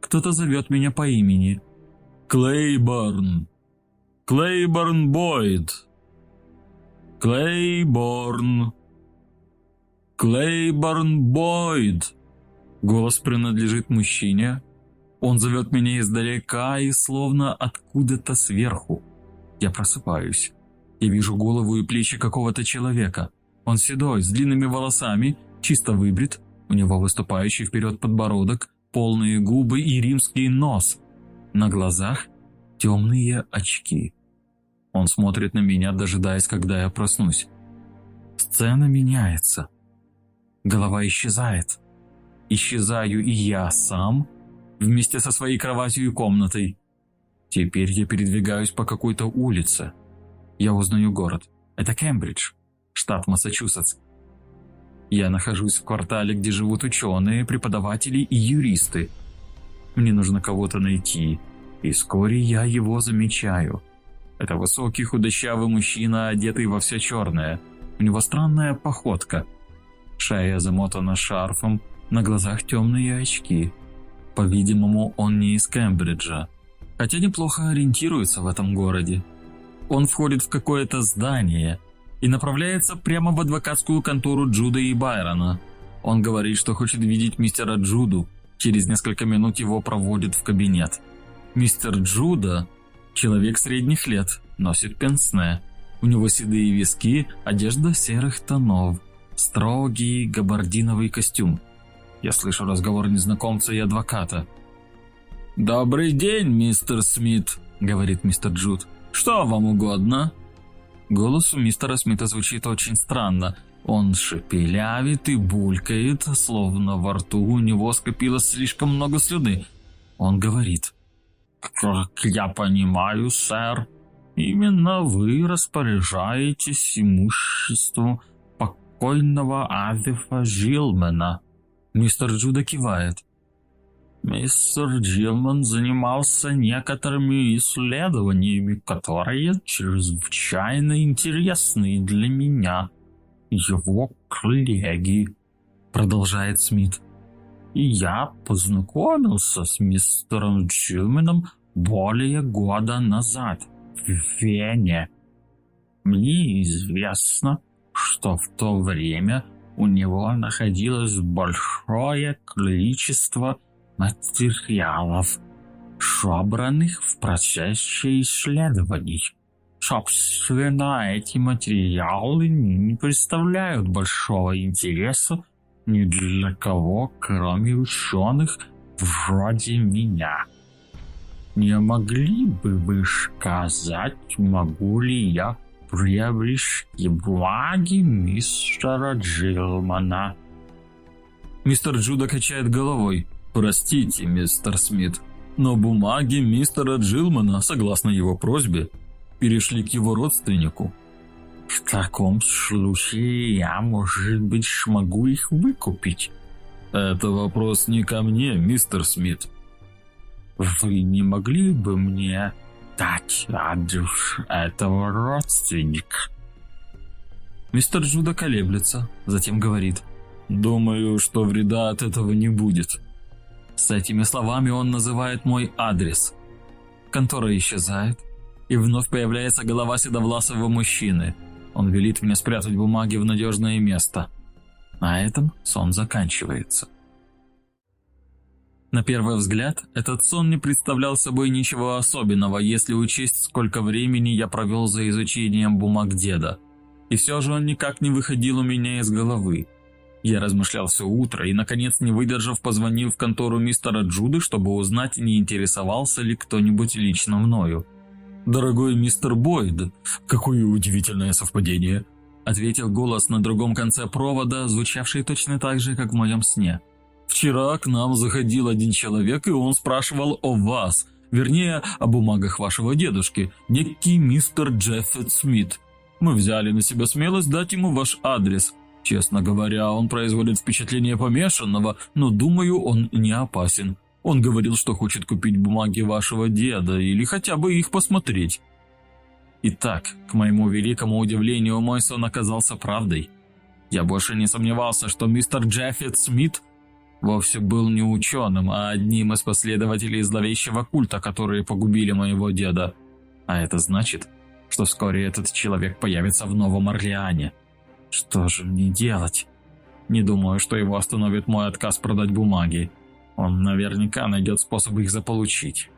Кто-то зовет меня по имени. Клейборн. Клейборн Бойд. Клейборн. Клейборн Бойд. Голос принадлежит мужчине, он зовет меня издалека и словно откуда-то сверху. Я просыпаюсь. Я вижу голову и плечи какого-то человека. Он седой, с длинными волосами, чисто выбрит, у него выступающий вперед подбородок, полные губы и римский нос. На глазах темные очки. Он смотрит на меня, дожидаясь, когда я проснусь. Сцена меняется. Голова исчезает. Исчезаю и я сам – вместе со своей кроватью и комнатой. Теперь я передвигаюсь по какой-то улице. Я узнаю город. Это Кембридж, штат Массачусетс. Я нахожусь в квартале, где живут ученые, преподаватели и юристы. Мне нужно кого-то найти, и вскоре я его замечаю. Это высокий худощавый мужчина, одетый во все черное. У него странная походка. Шея замотана шарфом, на глазах темные очки. По-видимому, он не из Кембриджа, хотя неплохо ориентируется в этом городе. Он входит в какое-то здание и направляется прямо в адвокатскую контору Джуда и Байрона. Он говорит, что хочет видеть мистера Джуду. Через несколько минут его проводят в кабинет. Мистер Джуда – человек средних лет, носит пенсне. У него седые виски, одежда серых тонов, строгий габардиновый костюм – я слышу разговор незнакомца и адвоката. «Добрый день, мистер Смит», — говорит мистер Джуд. «Что вам угодно?» Голос у мистера Смита звучит очень странно. Он шепелявит и булькает, словно во рту у него скопилось слишком много слюны. Он говорит. «Как я понимаю, сэр, именно вы распоряжаетесь имуществом покойного Адифа Жилмена». Мистер Джуда кивает. Мистер Джилман занимался некоторыми исследованиями, которые чрезвычайно интересны для меня. Его коллеги, продолжает Смит. И я познакомился с мистером Джилманом более года назад в Вене. Мне известно, что в то время у него находилось большое количество материалов, собранных в процессе исследований. Собственно, эти материалы не представляют большого интереса ни для кого, кроме ученых вроде меня. Не могли бы вы сказать, могу ли я приобрести бумаги мистера Джилмана. Мистер Джуда качает головой. Простите, мистер Смит, но бумаги мистера Джилмана, согласно его просьбе, перешли к его родственнику. В таком случае я, может быть, смогу их выкупить. «Это вопрос не ко мне, мистер Смит». «Вы не могли бы мне дать адрес этого родственника?» Мистер Джуда колеблется, затем говорит. «Думаю, что вреда от этого не будет». С этими словами он называет мой адрес. Контора исчезает, и вновь появляется голова седовласого мужчины. Он велит мне спрятать бумаги в надежное место. На этом сон заканчивается. На первый взгляд, этот сон не представлял собой ничего особенного, если учесть, сколько времени я провел за изучением бумаг деда – и все же он никак не выходил у меня из головы. Я размышлял все утро и, наконец, не выдержав, позвонил в контору мистера Джуды, чтобы узнать, не интересовался ли кто-нибудь лично мною. «Дорогой мистер Бойд, какое удивительное совпадение!» ответил голос на другом конце провода, звучавший точно так же, как в моем сне. «Вчера к нам заходил один человек, и он спрашивал о вас, вернее, о бумагах вашего дедушки, некий мистер Джеффет Смит. Мы взяли на себя смелость дать ему ваш адрес. Честно говоря, он производит впечатление помешанного, но думаю, он не опасен. Он говорил, что хочет купить бумаги вашего деда или хотя бы их посмотреть. Итак, к моему великому удивлению, мой сон оказался правдой. Я больше не сомневался, что мистер Джеффит Смит вовсе был не ученым, а одним из последователей зловещего культа, которые погубили моего деда. А это значит, что вскоре этот человек появится в Новом Орлеане. Что же мне делать? Не думаю, что его остановит мой отказ продать бумаги. Он наверняка найдет способ их заполучить.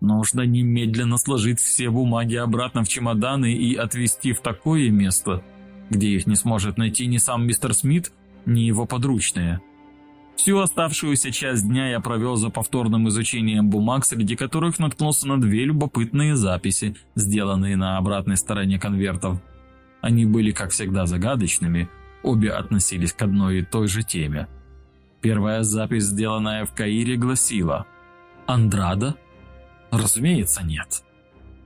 Нужно немедленно сложить все бумаги обратно в чемоданы и отвезти в такое место, где их не сможет найти ни сам мистер Смит, ни его подручные. Всю оставшуюся часть дня я провел за повторным изучением бумаг, среди которых наткнулся на две любопытные записи, сделанные на обратной стороне конвертов. Они были, как всегда, загадочными, обе относились к одной и той же теме. Первая запись, сделанная в Каире, гласила «Андрада?» Разумеется, нет.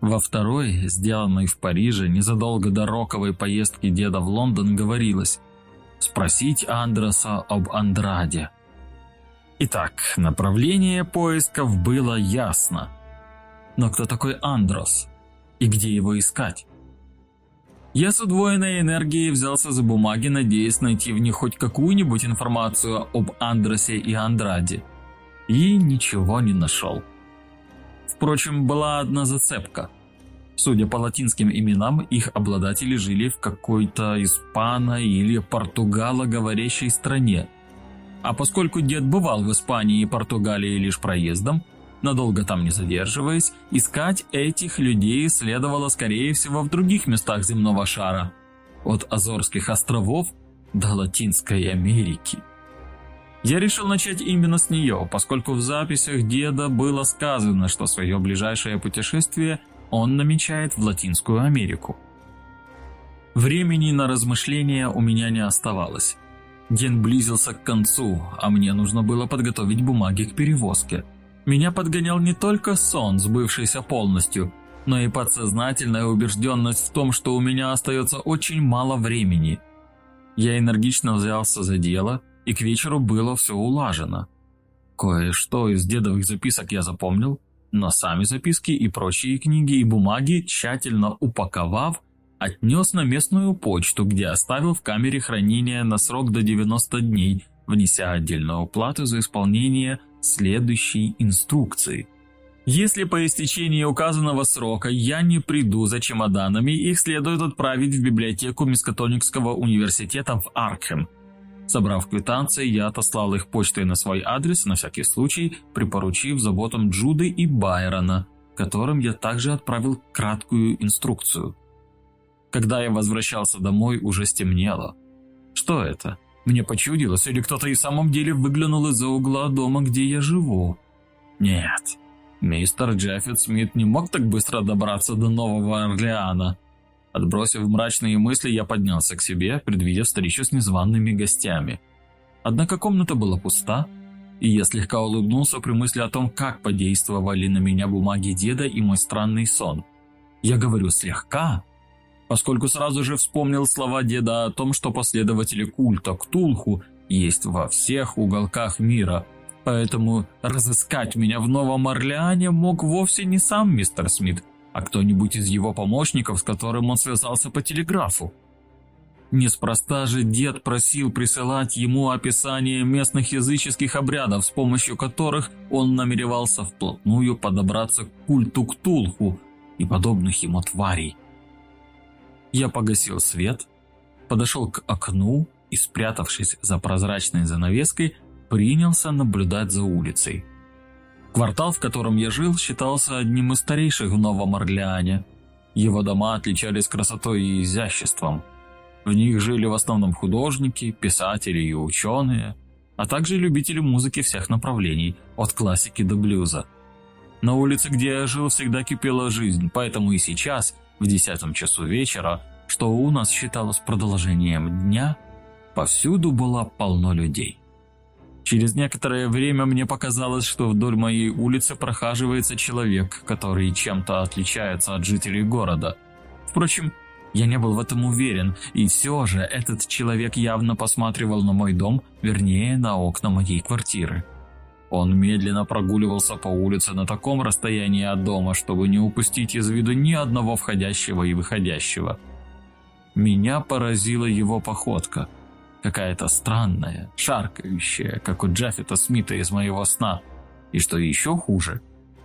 Во второй, сделанной в Париже, незадолго до роковой поездки деда в Лондон, говорилось «Спросить Андреса об Андраде». Итак, направление поисков было ясно. Но кто такой Андрос? И где его искать? Я с удвоенной энергией взялся за бумаги, надеясь найти в них хоть какую-нибудь информацию об Андросе и Андраде. И ничего не нашел. Впрочем, была одна зацепка. Судя по латинским именам, их обладатели жили в какой-то испано- или португало-говорящей стране – а поскольку дед бывал в Испании и Португалии лишь проездом, надолго там не задерживаясь, искать этих людей следовало скорее всего в других местах земного шара, от Азорских островов до Латинской Америки. Я решил начать именно с нее, поскольку в записях деда было сказано, что свое ближайшее путешествие он намечает в Латинскую Америку. Времени на размышления у меня не оставалось. День близился к концу, а мне нужно было подготовить бумаги к перевозке. Меня подгонял не только сон, сбывшийся полностью, но и подсознательная убежденность в том, что у меня остается очень мало времени. Я энергично взялся за дело, и к вечеру было все улажено. Кое-что из дедовых записок я запомнил, но сами записки и прочие книги и бумаги, тщательно упаковав, отнес на местную почту, где оставил в камере хранения на срок до 90 дней, внеся отдельную плату за исполнение следующей инструкции. Если по истечении указанного срока я не приду за чемоданами, их следует отправить в библиотеку Мискатоникского университета в Аркхем. Собрав квитанции, я отослал их почтой на свой адрес, на всякий случай, припоручив заботам Джуды и Байрона, которым я также отправил краткую инструкцию. Когда я возвращался домой, уже стемнело. Что это? Мне почудилось, или кто-то и в самом деле выглянул из-за угла дома, где я живу? Нет, мистер Джеффит Смит не мог так быстро добраться до Нового Орлеана. Отбросив мрачные мысли, я поднялся к себе, предвидя встречу с незваными гостями. Однако комната была пуста, и я слегка улыбнулся при мысли о том, как подействовали на меня бумаги деда и мой странный сон. Я говорю «слегка», поскольку сразу же вспомнил слова деда о том, что последователи культа Ктулху есть во всех уголках мира, поэтому разыскать меня в Новом Орлеане мог вовсе не сам мистер Смит, а кто-нибудь из его помощников, с которым он связался по телеграфу. Неспроста же дед просил присылать ему описание местных языческих обрядов, с помощью которых он намеревался вплотную подобраться к культу Ктулху и подобных ему тварей. Я погасил свет, подошел к окну и, спрятавшись за прозрачной занавеской, принялся наблюдать за улицей. Квартал, в котором я жил, считался одним из старейших в Новом Орлеане. Его дома отличались красотой и изяществом. В них жили в основном художники, писатели и ученые, а также любители музыки всех направлений, от классики до блюза. На улице, где я жил, всегда кипела жизнь, поэтому и сейчас, в десятом часу вечера, что у нас считалось продолжением дня, повсюду было полно людей. Через некоторое время мне показалось, что вдоль моей улицы прохаживается человек, который чем-то отличается от жителей города. Впрочем, я не был в этом уверен, и все же этот человек явно посматривал на мой дом, вернее, на окна моей квартиры. Он медленно прогуливался по улице на таком расстоянии от дома, чтобы не упустить из виду ни одного входящего и выходящего. Меня поразила его походка – какая-то странная, шаркающая, как у Джаффета Смита из моего сна. И что еще хуже,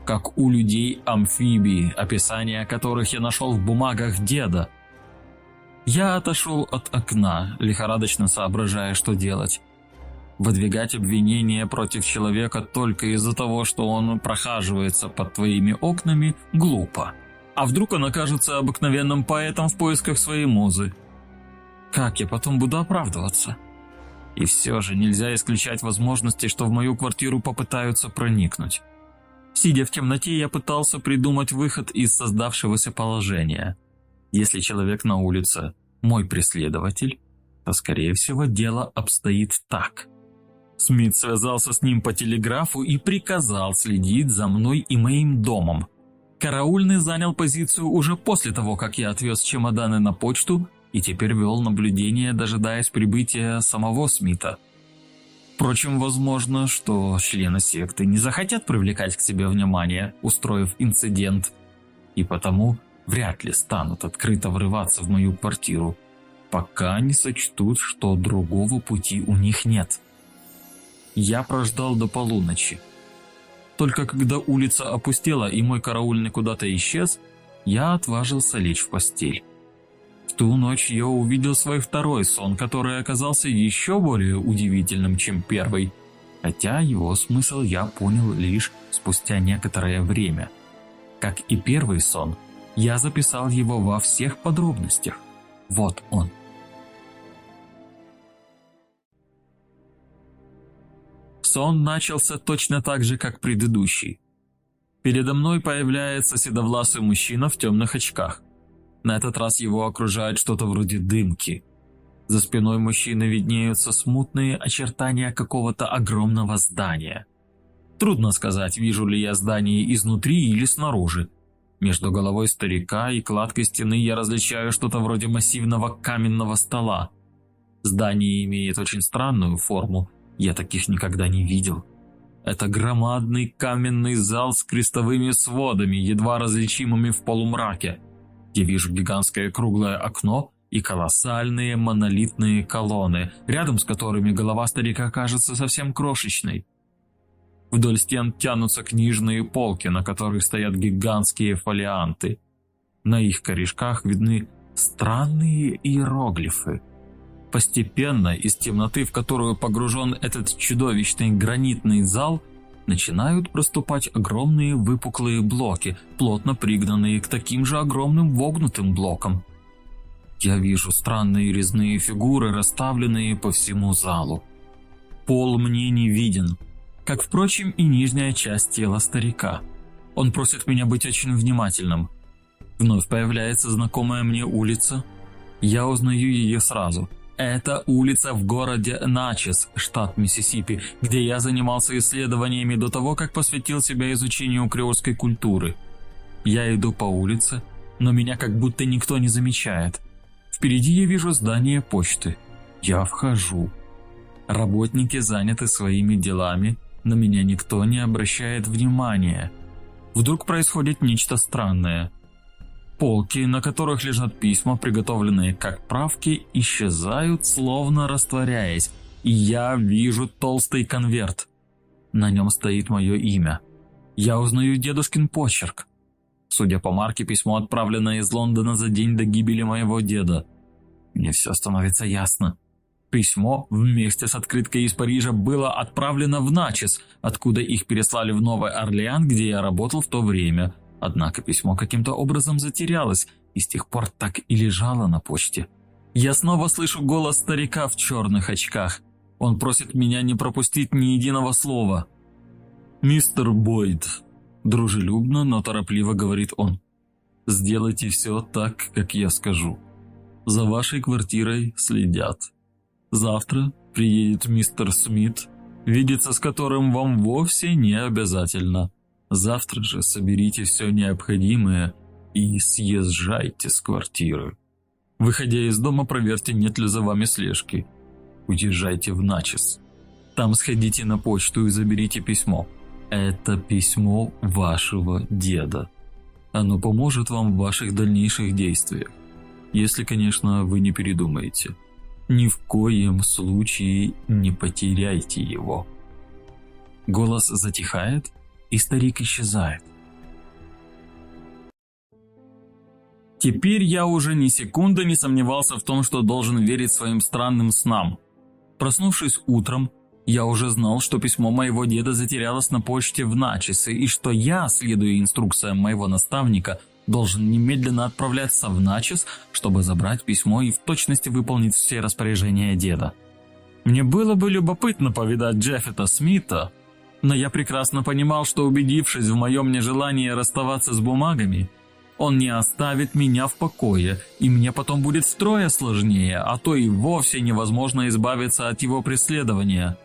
как у людей амфибии, описания которых я нашел в бумагах деда. Я отошел от окна, лихорадочно соображая, что делать. Выдвигать обвинения против человека только из-за того, что он прохаживается под твоими окнами, глупо. А вдруг он окажется обыкновенным поэтом в поисках своей музы? Как я потом буду оправдываться? И все же нельзя исключать возможности, что в мою квартиру попытаются проникнуть. Сидя в темноте, я пытался придумать выход из создавшегося положения. Если человек на улице мой преследователь, то, скорее всего, дело обстоит так. Смит связался с ним по телеграфу и приказал следить за мной и моим домом. Караульный занял позицию уже после того, как я отвез чемоданы на почту и теперь вел наблюдение, дожидаясь прибытия самого Смита. Впрочем, возможно, что члены секты не захотят привлекать к себе внимание, устроив инцидент, и потому вряд ли станут открыто врываться в мою квартиру, пока не сочтут, что другого пути у них нет. Я прождал до полуночи. Только когда улица опустела и мой караульный куда-то исчез, я отважился лечь в постель ту ночь я увидел свой второй сон, который оказался еще более удивительным, чем первый, хотя его смысл я понял лишь спустя некоторое время. Как и первый сон, я записал его во всех подробностях. Вот он. Сон начался точно так же, как предыдущий. Передо мной появляется седовласый мужчина в темных очках. На этот раз его окружает что-то вроде дымки. За спиной мужчины виднеются смутные очертания какого-то огромного здания. Трудно сказать, вижу ли я здание изнутри или снаружи. Между головой старика и кладкой стены я различаю что-то вроде массивного каменного стола. Здание имеет очень странную форму, я таких никогда не видел. Это громадный каменный зал с крестовыми сводами, едва различимыми в полумраке. Я вижу гигантское круглое окно и колоссальные монолитные колонны, рядом с которыми голова старика кажется совсем крошечной. Вдоль стен тянутся книжные полки, на которых стоят гигантские фолианты. На их корешках видны странные иероглифы. Постепенно из темноты, в которую погружен этот чудовищный гранитный зал – начинают проступать огромные выпуклые блоки, плотно пригнанные к таким же огромным вогнутым блокам. Я вижу странные резные фигуры, расставленные по всему залу. Пол мне не виден, как, впрочем, и нижняя часть тела старика. Он просит меня быть очень внимательным. Вновь появляется знакомая мне улица. Я узнаю ее сразу – это улица в городе Начес, штат Миссисипи, где я занимался исследованиями до того, как посвятил себя изучению креольской культуры. Я иду по улице, но меня как будто никто не замечает. Впереди я вижу здание почты. Я вхожу. Работники заняты своими делами, на меня никто не обращает внимания. Вдруг происходит нечто странное. Полки, на которых лежат письма, приготовленные как правки, исчезают, словно растворяясь, и я вижу толстый конверт. На нем стоит мое имя. Я узнаю дедушкин почерк. Судя по марке, письмо отправлено из Лондона за день до гибели моего деда. Мне все становится ясно. Письмо вместе с открыткой из Парижа было отправлено в Начес, откуда их переслали в Новый Орлеан, где я работал в то время. Однако письмо каким-то образом затерялось и с тех пор так и лежало на почте. Я снова слышу голос старика в черных очках. Он просит меня не пропустить ни единого слова. «Мистер Бойд», – дружелюбно, но торопливо говорит он, – «сделайте все так, как я скажу. За вашей квартирой следят. Завтра приедет мистер Смит, видеться с которым вам вовсе не обязательно. Завтра же соберите все необходимое и съезжайте с квартиры. Выходя из дома, проверьте, нет ли за вами слежки. Уезжайте в Начес. Там сходите на почту и заберите письмо. Это письмо вашего деда. Оно поможет вам в ваших дальнейших действиях. Если, конечно, вы не передумаете. Ни в коем случае не потеряйте его. Голос затихает, и старик исчезает. Теперь я уже ни секунды не сомневался в том, что должен верить своим странным снам. Проснувшись утром, я уже знал, что письмо моего деда затерялось на почте в Начисе, и что я, следуя инструкциям моего наставника, должен немедленно отправляться в Начис, чтобы забрать письмо и в точности выполнить все распоряжения деда. Мне было бы любопытно повидать Джеффета Смита, но я прекрасно понимал, что убедившись в моем нежелании расставаться с бумагами, он не оставит меня в покое, и мне потом будет втрое сложнее, а то и вовсе невозможно избавиться от его преследования.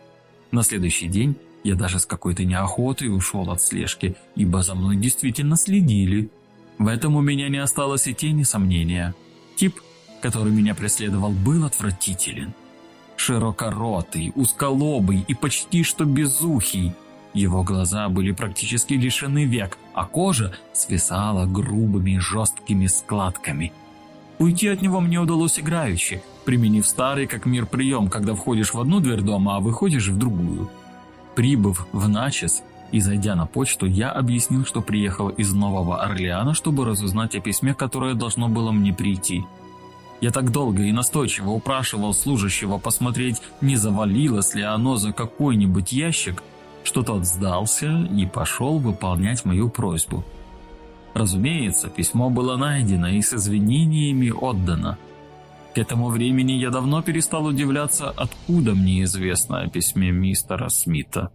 На следующий день я даже с какой-то неохотой ушел от слежки, ибо за мной действительно следили. В этом у меня не осталось и тени сомнения. Тип, который меня преследовал, был отвратителен. Широкоротый, узколобый и почти что безухий. Его глаза были практически лишены век, а кожа свисала грубыми жесткими складками. Уйти от него мне удалось играючи, применив старый как мир прием, когда входишь в одну дверь дома, а выходишь в другую. Прибыв в Начес и зайдя на почту, я объяснил, что приехал из Нового Орлеана, чтобы разузнать о письме, которое должно было мне прийти. Я так долго и настойчиво упрашивал служащего посмотреть, не завалилось ли оно за какой-нибудь ящик, что тот сдался и пошел выполнять мою просьбу. Разумеется, письмо было найдено и с извинениями отдано. К этому времени я давно перестал удивляться, откуда мне известно о письме мистера Смита.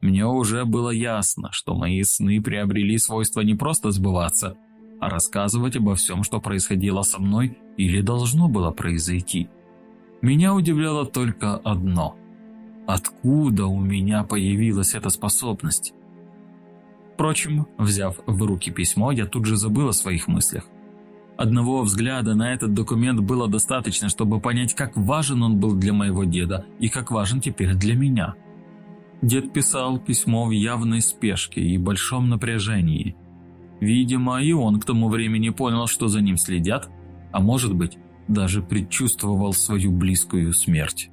Мне уже было ясно, что мои сны приобрели свойство не просто сбываться, а рассказывать обо всем, что происходило со мной или должно было произойти. Меня удивляло только одно – Откуда у меня появилась эта способность? Впрочем, взяв в руки письмо, я тут же забыл о своих мыслях. Одного взгляда на этот документ было достаточно, чтобы понять, как важен он был для моего деда и как важен теперь для меня. Дед писал письмо в явной спешке и большом напряжении. Видимо, и он к тому времени понял, что за ним следят, а может быть, даже предчувствовал свою близкую смерть.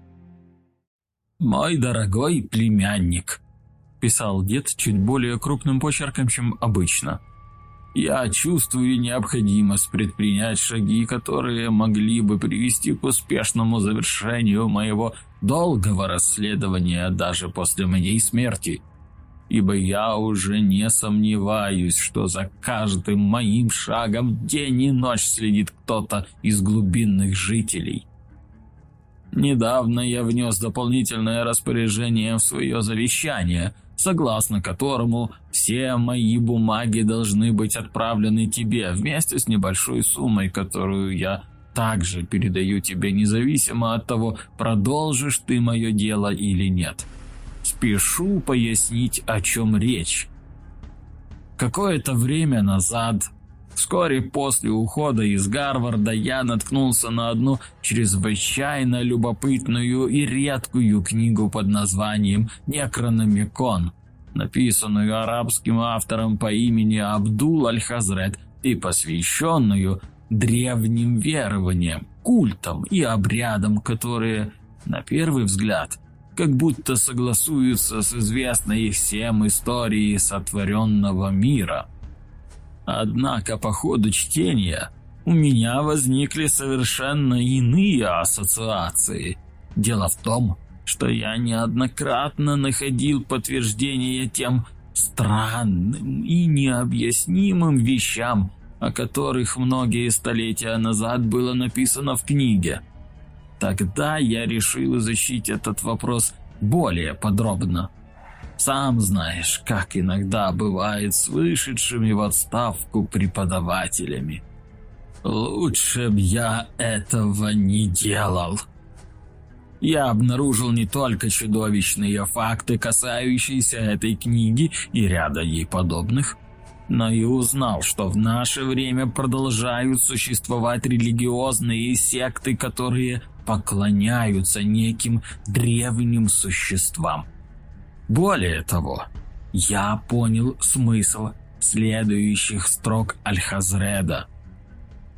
«Мой дорогой племянник», – писал дед чуть более крупным почерком, чем обычно. «Я чувствую необходимость предпринять шаги, которые могли бы привести к успешному завершению моего долгого расследования даже после моей смерти, ибо я уже не сомневаюсь, что за каждым моим шагом день и ночь следит кто-то из глубинных жителей». Недавно я внес дополнительное распоряжение в свое завещание, согласно которому все мои бумаги должны быть отправлены тебе вместе с небольшой суммой, которую я также передаю тебе независимо от того, продолжишь ты мое дело или нет. Спешу пояснить, о чем речь. Какое-то время назад Вскоре после ухода из Гарварда я наткнулся на одну чрезвычайно любопытную и редкую книгу под названием «Некрономикон», написанную арабским автором по имени Абдул Аль-Хазрет и посвященную древним верованиям, культам и обрядам, которые, на первый взгляд, как будто согласуются с известной всем историей сотворенного мира. Однако по ходу чтения у меня возникли совершенно иные ассоциации. Дело в том, что я неоднократно находил подтверждение тем странным и необъяснимым вещам, о которых многие столетия назад было написано в книге. Тогда я решил изучить этот вопрос более подробно. Сам знаешь, как иногда бывает с вышедшими в отставку преподавателями. Лучше б я этого не делал. Я обнаружил не только чудовищные факты, касающиеся этой книги и ряда ей подобных, но и узнал, что в наше время продолжают существовать религиозные секты, которые поклоняются неким древним существам. Более того, я понял смысл следующих строк Аль-Хазреда.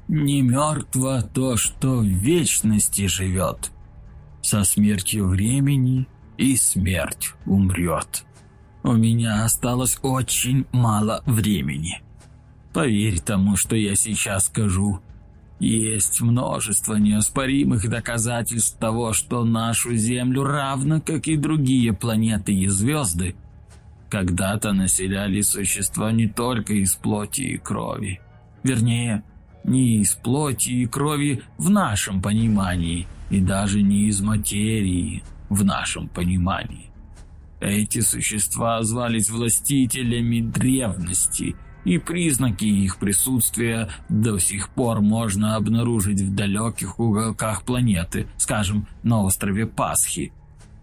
«Не мертво то, что в вечности живет. Со смертью времени и смерть умрет». У меня осталось очень мало времени. Поверь тому, что я сейчас скажу. Есть множество неоспоримых доказательств того, что нашу Землю, равно как и другие планеты и звезды, когда-то населяли существа не только из плоти и крови. Вернее, не из плоти и крови в нашем понимании, и даже не из материи в нашем понимании. Эти существа звались властителями древности, и признаки их присутствия до сих пор можно обнаружить в далеких уголках планеты, скажем, на острове Пасхи.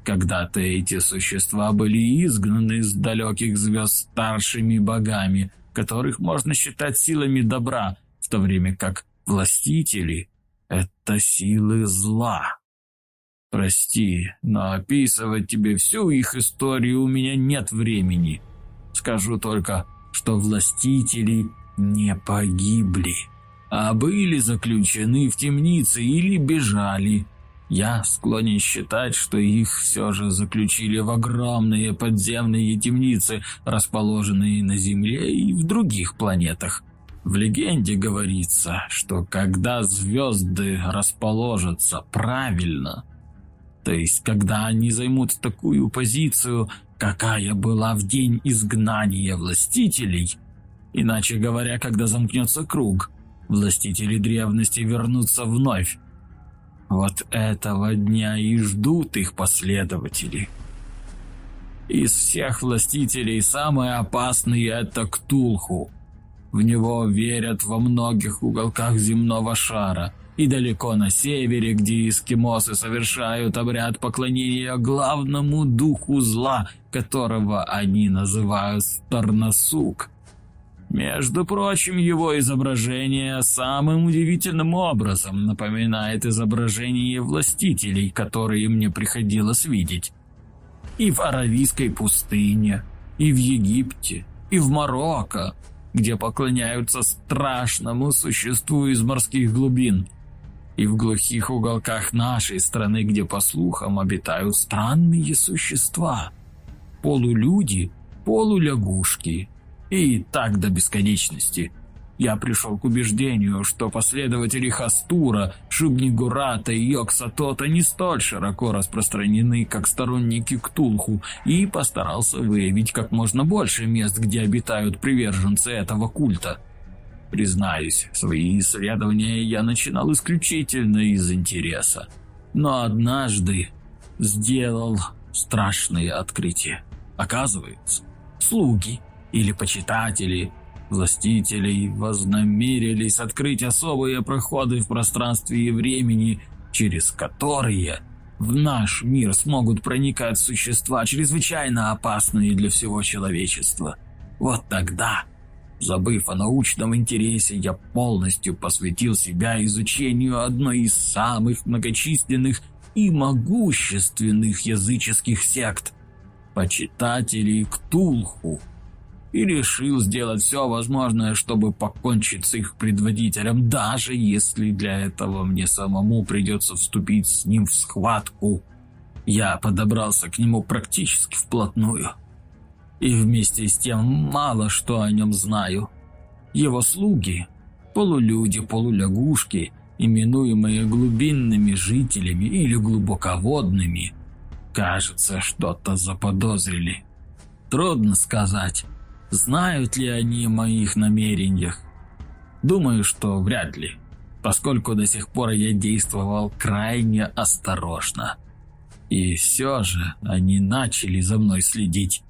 Когда-то эти существа были изгнаны из далеких звезд старшими богами, которых можно считать силами добра, в то время как властители – это силы зла. Прости, но описывать тебе всю их историю у меня нет времени. Скажу только, что властители не погибли, а были заключены в темнице или бежали. Я склонен считать, что их все же заключили в огромные подземные темницы, расположенные на Земле и в других планетах. В легенде говорится, что когда звезды расположатся правильно, то есть, когда они займут такую позицию, какая была в день изгнания властителей, иначе говоря, когда замкнется круг, властители древности вернутся вновь. Вот этого дня и ждут их последователи. Из всех властителей самый опасный это Ктулху. В него верят во многих уголках земного шара – и далеко на севере, где эскимосы совершают обряд поклонения главному духу зла, которого они называют Старносук. Между прочим, его изображение самым удивительным образом напоминает изображение властителей, которые мне приходилось видеть. И в Аравийской пустыне, и в Египте, и в Марокко, где поклоняются страшному существу из морских глубин – и в глухих уголках нашей страны, где, по слухам, обитают странные существа. Полулюди, полулягушки. И так до бесконечности. Я пришел к убеждению, что последователи Хастура, Шубнигурата и Йоксатота не столь широко распространены, как сторонники Ктулху, и постарался выявить как можно больше мест, где обитают приверженцы этого культа – Признаюсь, свои исследования я начинал исключительно из интереса. Но однажды сделал страшные открытия. Оказывается, слуги или почитатели властителей вознамерились открыть особые проходы в пространстве и времени, через которые в наш мир смогут проникать существа, чрезвычайно опасные для всего человечества. Вот тогда Забыв о научном интересе, я полностью посвятил себя изучению одной из самых многочисленных и могущественных языческих сект – почитателей Ктулху и решил сделать все возможное, чтобы покончить с их предводителем, даже если для этого мне самому придется вступить с ним в схватку. Я подобрался к нему практически вплотную. И вместе с тем мало что о нем знаю. Его слуги – полулюди-полулягушки, именуемые глубинными жителями или глубоководными, кажется, что-то заподозрили. Трудно сказать, Знают ли они о моих намерениях? Думаю, что вряд ли, поскольку до сих пор я действовал крайне осторожно. И все же они начали за мной следить.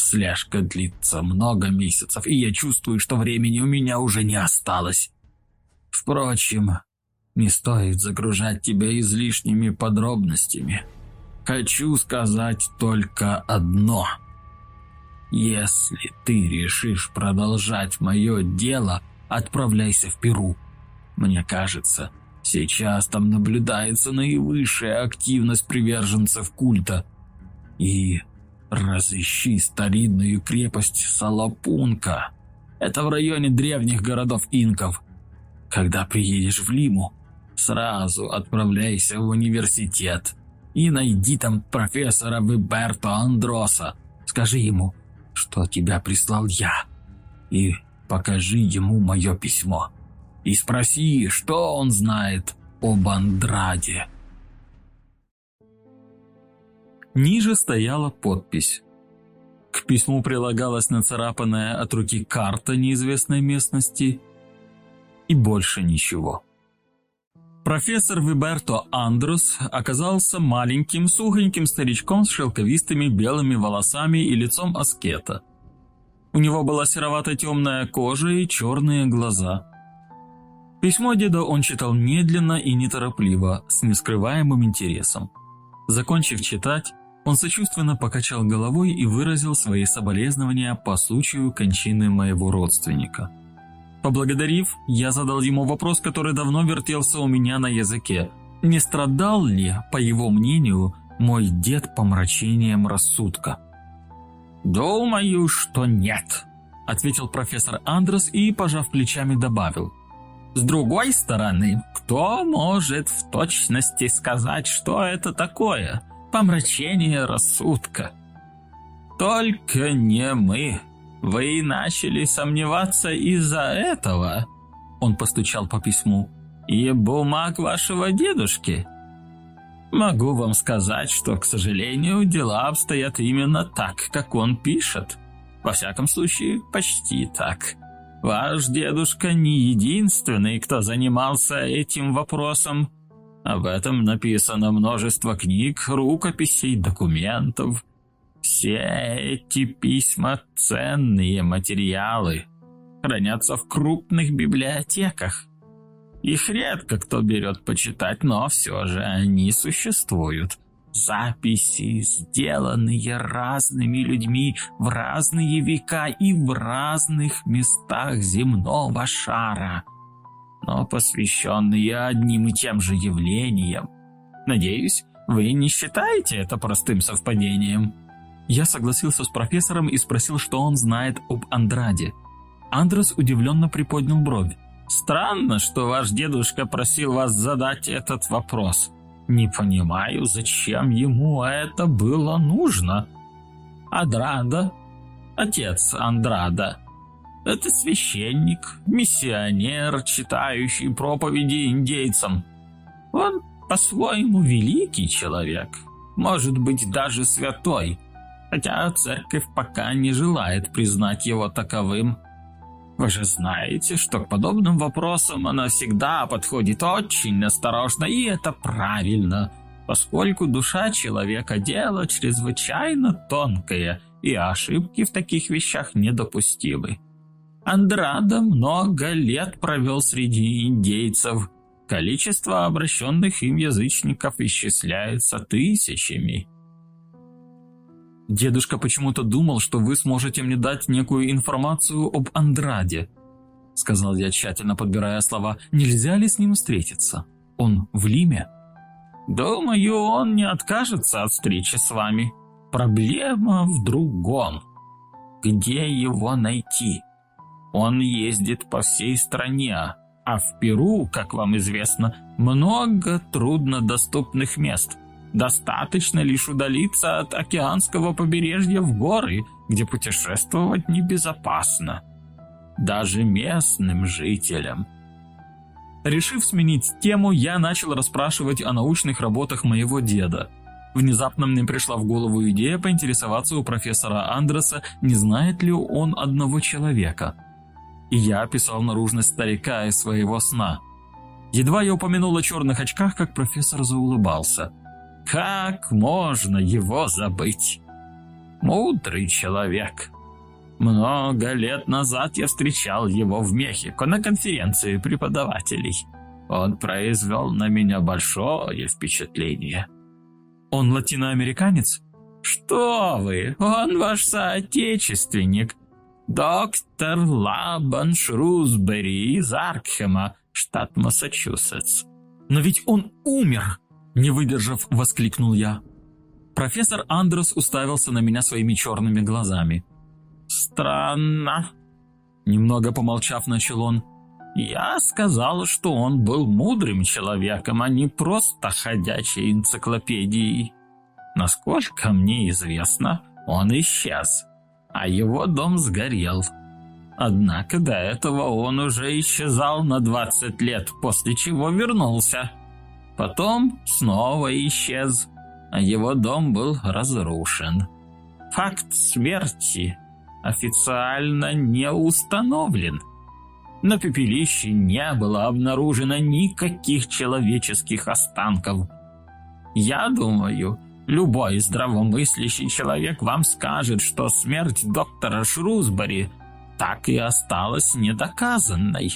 Слежка длится много месяцев, и я чувствую, что времени у меня уже не осталось. Впрочем, не стоит загружать тебя излишними подробностями. Хочу сказать только одно – если ты решишь продолжать мое дело, отправляйся в Перу. Мне кажется, сейчас там наблюдается наивысшая активность приверженцев культа. И разыщи старинную крепость Салапунка. Это в районе древних городов инков. Когда приедешь в Лиму, сразу отправляйся в университет и найди там профессора Виберто Андроса. Скажи ему, что тебя прислал я, и покажи ему мое письмо. И спроси, что он знает об Андраде». Ниже стояла подпись. К письму прилагалась нацарапанная от руки карта неизвестной местности и больше ничего. Профессор Виберто Андрус оказался маленьким, сухоньким старичком с шелковистыми белыми волосами и лицом аскета. У него была серовато-темная кожа и черные глаза. Письмо деда он читал медленно и неторопливо, с нескрываемым интересом. Закончив читать, он сочувственно покачал головой и выразил свои соболезнования по случаю кончины моего родственника. Поблагодарив, я задал ему вопрос, который давно вертелся у меня на языке. Не страдал ли, по его мнению, мой дед помрачением рассудка? «Думаю, что нет», – ответил профессор Андрес и, пожав плечами, добавил. «С другой стороны, кто может в точности сказать, что это такое? Помрачение рассудка?» «Только не мы», «Вы начали сомневаться из-за этого?» Он постучал по письму. «И бумаг вашего дедушки?» «Могу вам сказать, что, к сожалению, дела обстоят именно так, как он пишет. Во всяком случае, почти так. Ваш дедушка не единственный, кто занимался этим вопросом. Об этом написано множество книг, рукописей, документов». Все эти письма – ценные материалы, хранятся в крупных библиотеках. Их редко кто берет почитать, но все же они существуют. Записи, сделанные разными людьми в разные века и в разных местах земного шара, но посвященные одним и тем же явлениям. Надеюсь, вы не считаете это простым совпадением? Я согласился с профессором и спросил, что он знает об Андраде. Андрес удивленно приподнял бровь. «Странно, что ваш дедушка просил вас задать этот вопрос. Не понимаю, зачем ему это было нужно. Андрада, отец Андрада, это священник, миссионер, читающий проповеди индейцам. Он по-своему великий человек, может быть даже святой» хотя церковь пока не желает признать его таковым. Вы же знаете, что к подобным вопросам она всегда подходит очень осторожно, и это правильно, поскольку душа человека – дело чрезвычайно тонкое, и ошибки в таких вещах недопустимы. Андрада много лет провел среди индейцев. Количество обращенных им язычников исчисляется тысячами. Дедушка почему-то думал, что вы сможете мне дать некую информацию об Андраде. Сказал я, тщательно подбирая слова. Нельзя ли с ним встретиться? Он в Лиме? Думаю, он не откажется от встречи с вами. Проблема в другом. Где его найти? Он ездит по всей стране, а в Перу, как вам известно, много труднодоступных мест. Достаточно лишь удалиться от океанского побережья в горы, где путешествовать небезопасно. Даже местным жителям. Решив сменить тему, я начал расспрашивать о научных работах моего деда. Внезапно мне пришла в голову идея поинтересоваться у профессора Андреса, не знает ли он одного человека. И я описал наружность старика из своего сна. Едва я упомянул о черных очках, как профессор заулыбался – как можно его забыть? Мудрый человек. Много лет назад я встречал его в Мехико на конференции преподавателей. Он произвел на меня большое впечатление. Он латиноамериканец? Что вы, он ваш соотечественник. Доктор Лабан Шрусбери из Аркхема, штат Массачусетс. Но ведь он умер, не выдержав, воскликнул я. Профессор Андрес уставился на меня своими черными глазами. «Странно», — немного помолчав, начал он. «Я сказал, что он был мудрым человеком, а не просто ходячей энциклопедией. Насколько мне известно, он исчез, а его дом сгорел. Однако до этого он уже исчезал на 20 лет, после чего вернулся». Потом снова исчез, а его дом был разрушен. Факт смерти официально не установлен. На пепелище не было обнаружено никаких человеческих останков. Я думаю, любой здравомыслящий человек вам скажет, что смерть доктора Шрусбери так и осталась недоказанной.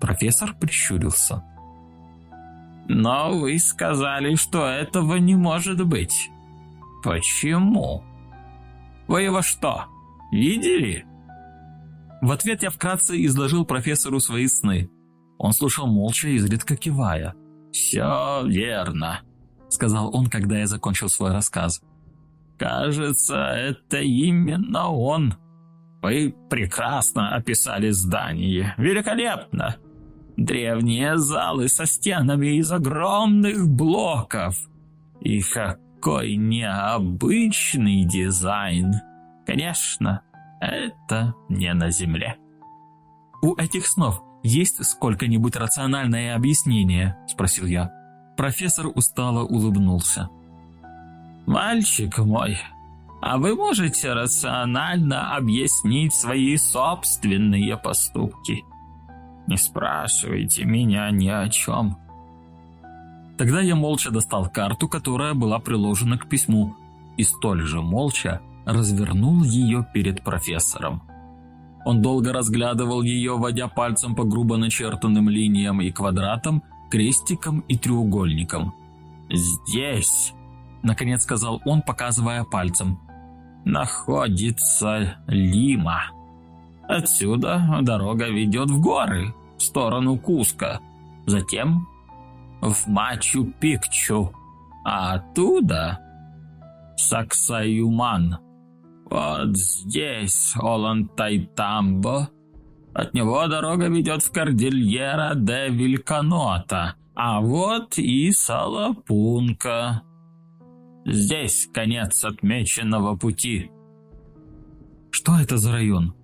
Профессор прищурился. Но вы сказали, что этого не может быть. Почему? Вы его что, видели? В ответ я вкратце изложил профессору свои сны. Он слушал молча, изредка кивая. «Все верно», — сказал он, когда я закончил свой рассказ. «Кажется, это именно он. Вы прекрасно описали здание. Великолепно. Древние залы со стенами из огромных блоков. И какой необычный дизайн. Конечно, это не на Земле. «У этих снов есть сколько-нибудь рациональное объяснение?» – спросил я. Профессор устало улыбнулся. «Мальчик мой, а вы можете рационально объяснить свои собственные поступки?» Не спрашивайте меня ни о чем». Тогда я молча достал карту, которая была приложена к письму, и столь же молча развернул ее перед профессором. Он долго разглядывал ее, водя пальцем по грубо начертанным линиям и квадратам, крестикам и треугольникам. «Здесь», — наконец сказал он, показывая пальцем, — «находится Лима». Отсюда дорога ведет в горы, в сторону Куска, затем в Мачу-Пикчу, а оттуда Саксаюман. Вот здесь Олантайтамбо. От него дорога ведет в Кордильера де Вильканота, а вот и Салапунка. Здесь конец отмеченного пути. Что это за район?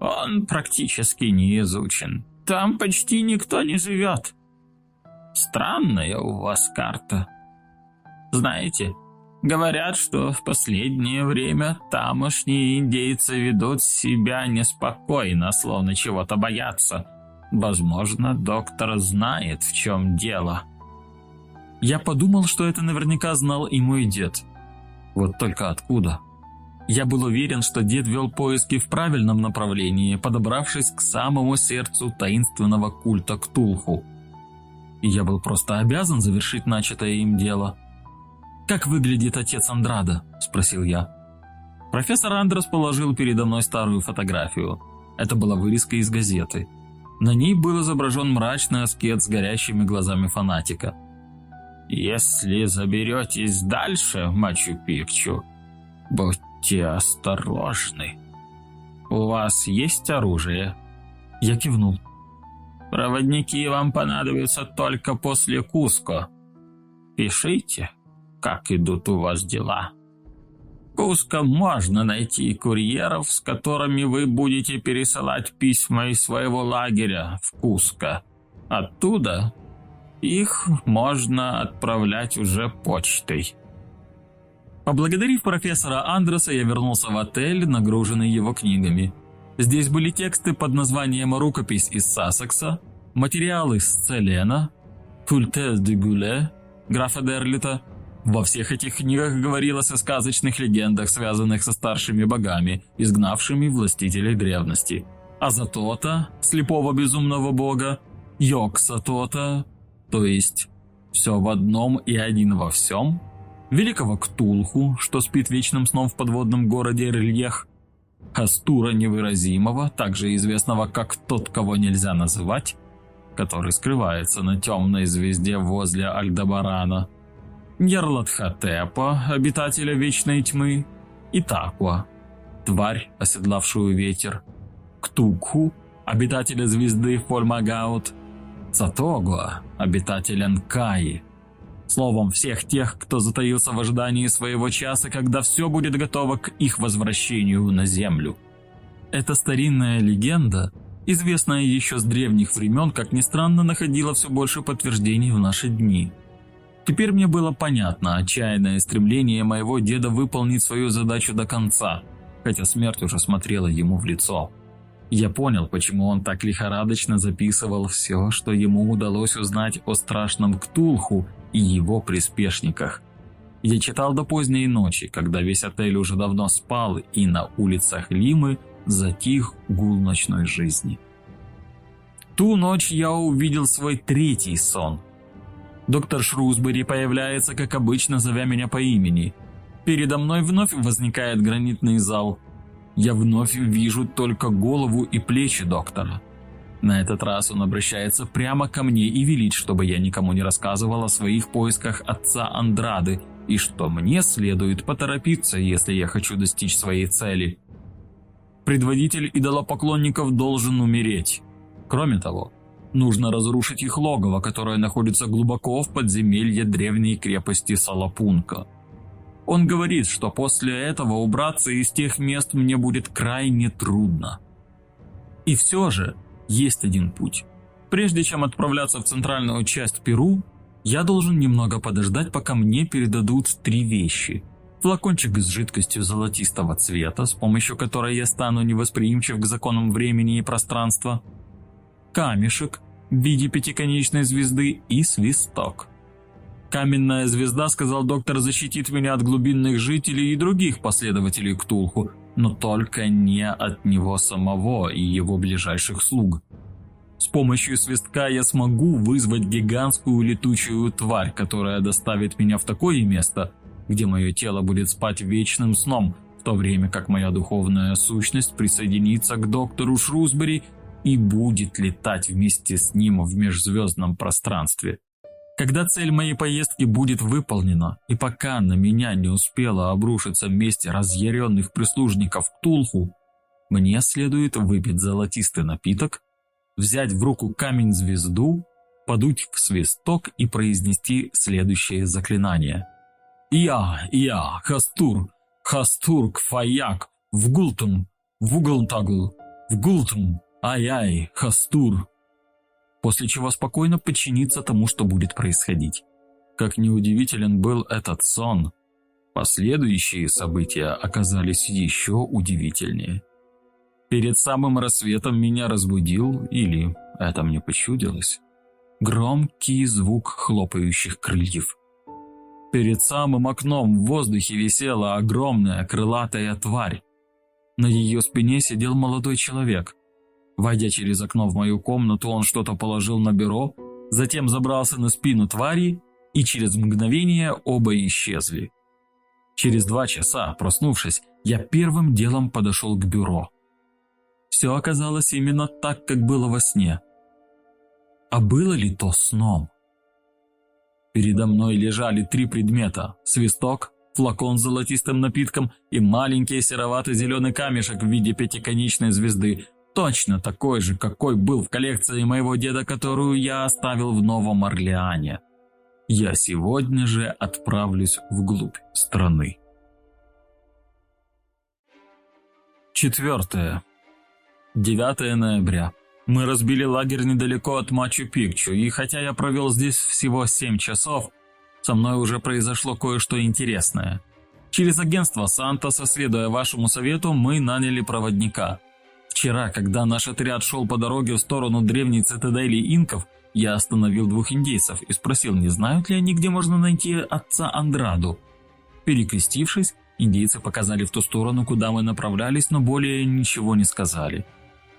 Он практически не изучен. Там почти никто не живет. Странная у вас карта. Знаете, говорят, что в последнее время тамошние индейцы ведут себя неспокойно, словно чего-то боятся. Возможно, доктор знает, в чем дело. Я подумал, что это наверняка знал и мой дед. Вот только откуда? Я был уверен, что дед вел поиски в правильном направлении, подобравшись к самому сердцу таинственного культа Ктулху. И я был просто обязан завершить начатое им дело. «Как выглядит отец Андрада?» – спросил я. Профессор Андрес положил передо мной старую фотографию. Это была вырезка из газеты. На ней был изображен мрачный аскет с горящими глазами фанатика. «Если заберетесь дальше, Мачу-Пикчу, будьте осторожны. У вас есть оружие?» Я кивнул. «Проводники вам понадобятся только после Куско. Пишите, как идут у вас дела». Куско можно найти курьеров, с которыми вы будете пересылать письма из своего лагеря в Куско. Оттуда их можно отправлять уже почтой. Поблагодарив профессора Андреса, я вернулся в отель, нагруженный его книгами. Здесь были тексты под названием «Рукопись из Сассекса», материалы с Целена, «Культез де Гуле» графа Дерлита – во всех этих книгах говорилось о сказочных легендах, связанных со старшими богами, изгнавшими властителей древности. А Затота, слепого безумного бога, Йоксатота, то есть все в одном и один во всем, великого Ктулху, что спит вечным сном в подводном городе Рельех, Хастура Невыразимого, также известного как тот, кого нельзя называть, который скрывается на темной звезде возле Альдебарана – Нерлатхотепа, обитателя Вечной Тьмы, и Таква, тварь, оседлавшую ветер, Ктукху, обитателя звезды Фольмагаут, Цатогуа, обитателя Нкаи. Словом, всех тех, кто затаился в ожидании своего часа, когда все будет готово к их возвращению на Землю. Эта старинная легенда, известная еще с древних времен, как ни странно, находила все больше подтверждений в наши дни – Теперь мне было понятно отчаянное стремление моего деда выполнить свою задачу до конца, хотя смерть уже смотрела ему в лицо. Я понял, почему он так лихорадочно записывал все, что ему удалось узнать о страшном Ктулху и его приспешниках. Я читал до поздней ночи, когда весь отель уже давно спал, и на улицах Лимы затих гул ночной жизни. Ту ночь я увидел свой третий сон – Доктор Шрусбери появляется, как обычно, зовя меня по имени. Передо мной вновь возникает гранитный зал. Я вновь вижу только голову и плечи доктора. На этот раз он обращается прямо ко мне и велит, чтобы я никому не рассказывал о своих поисках отца Андрады и что мне следует поторопиться, если я хочу достичь своей цели. Предводитель идолопоклонников должен умереть. Кроме того, Нужно разрушить их логово, которое находится глубоко в подземелье древней крепости Салапунка. Он говорит, что после этого убраться из тех мест мне будет крайне трудно. И все же есть один путь. Прежде чем отправляться в центральную часть Перу, я должен немного подождать, пока мне передадут три вещи. Флакончик с жидкостью золотистого цвета, с помощью которой я стану невосприимчив к законам времени и пространства – камешек в виде пятиконечной звезды и свисток. Каменная звезда, сказал доктор, защитит меня от глубинных жителей и других последователей Ктулху, но только не от него самого и его ближайших слуг. С помощью свистка я смогу вызвать гигантскую летучую тварь, которая доставит меня в такое место, где мое тело будет спать вечным сном, в то время как моя духовная сущность присоединится к доктору Шрусбери и будет летать вместе с ним в межзвездном пространстве. Когда цель моей поездки будет выполнена, и пока на меня не успела обрушиться месть разъяренных прислужников Тулху, мне следует выпить золотистый напиток, взять в руку камень-звезду, подуть в свисток и произнести следующее заклинание. «Я, я, Хастур, Хастур, Кфаяк, в Гултум, в Уголтагл, в Гултум, «Ай-ай, Хастур!» После чего спокойно подчиниться тому, что будет происходить. Как неудивителен был этот сон, последующие события оказались еще удивительнее. Перед самым рассветом меня разбудил, или это мне почудилось, громкий звук хлопающих крыльев. Перед самым окном в воздухе висела огромная крылатая тварь. На ее спине сидел молодой человек – Войдя через окно в мою комнату, он что-то положил на бюро, затем забрался на спину твари, и через мгновение оба исчезли. Через два часа, проснувшись, я первым делом подошел к бюро. Все оказалось именно так, как было во сне. А было ли то сном? Передо мной лежали три предмета – свисток, флакон с золотистым напитком и маленький серовато-зеленый камешек в виде пятиконечной звезды, точно такой же, какой был в коллекции моего деда, которую я оставил в Новом Орлеане. Я сегодня же отправлюсь вглубь страны. Четвертое. 9 ноября. Мы разбили лагерь недалеко от Мачу-Пикчу, и хотя я провел здесь всего 7 часов, со мной уже произошло кое-что интересное. Через агентство Сантоса, следуя вашему совету, мы наняли проводника. Вчера, когда наш отряд шел по дороге в сторону древней цитадели инков, я остановил двух индейцев и спросил, не знают ли они, где можно найти отца Андраду. Перекрестившись, индейцы показали в ту сторону, куда мы направлялись, но более ничего не сказали.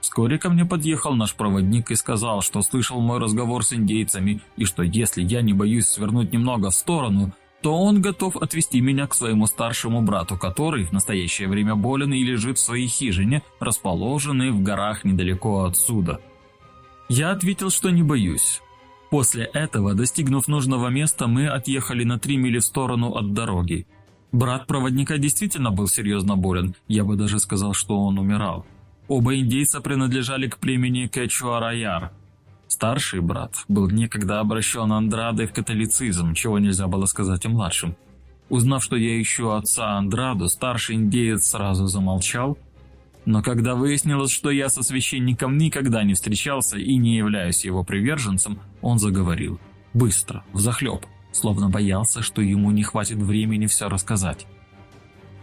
Вскоре ко мне подъехал наш проводник и сказал, что слышал мой разговор с индейцами, и что если я не боюсь свернуть немного в сторону, то он готов отвезти меня к своему старшему брату, который в настоящее время болен и лежит в своей хижине, расположенной в горах недалеко отсюда. Я ответил, что не боюсь. После этого, достигнув нужного места, мы отъехали на три мили в сторону от дороги. Брат проводника действительно был серьезно болен, я бы даже сказал, что он умирал. Оба индейца принадлежали к племени Кечуараяр. Старший брат был некогда обращен Андрадой в католицизм, чего нельзя было сказать о младшем. Узнав, что я ищу отца Андраду, старший индеец сразу замолчал, но когда выяснилось, что я со священником никогда не встречался и не являюсь его приверженцем, он заговорил. Быстро, взахлеб, словно боялся, что ему не хватит времени все рассказать.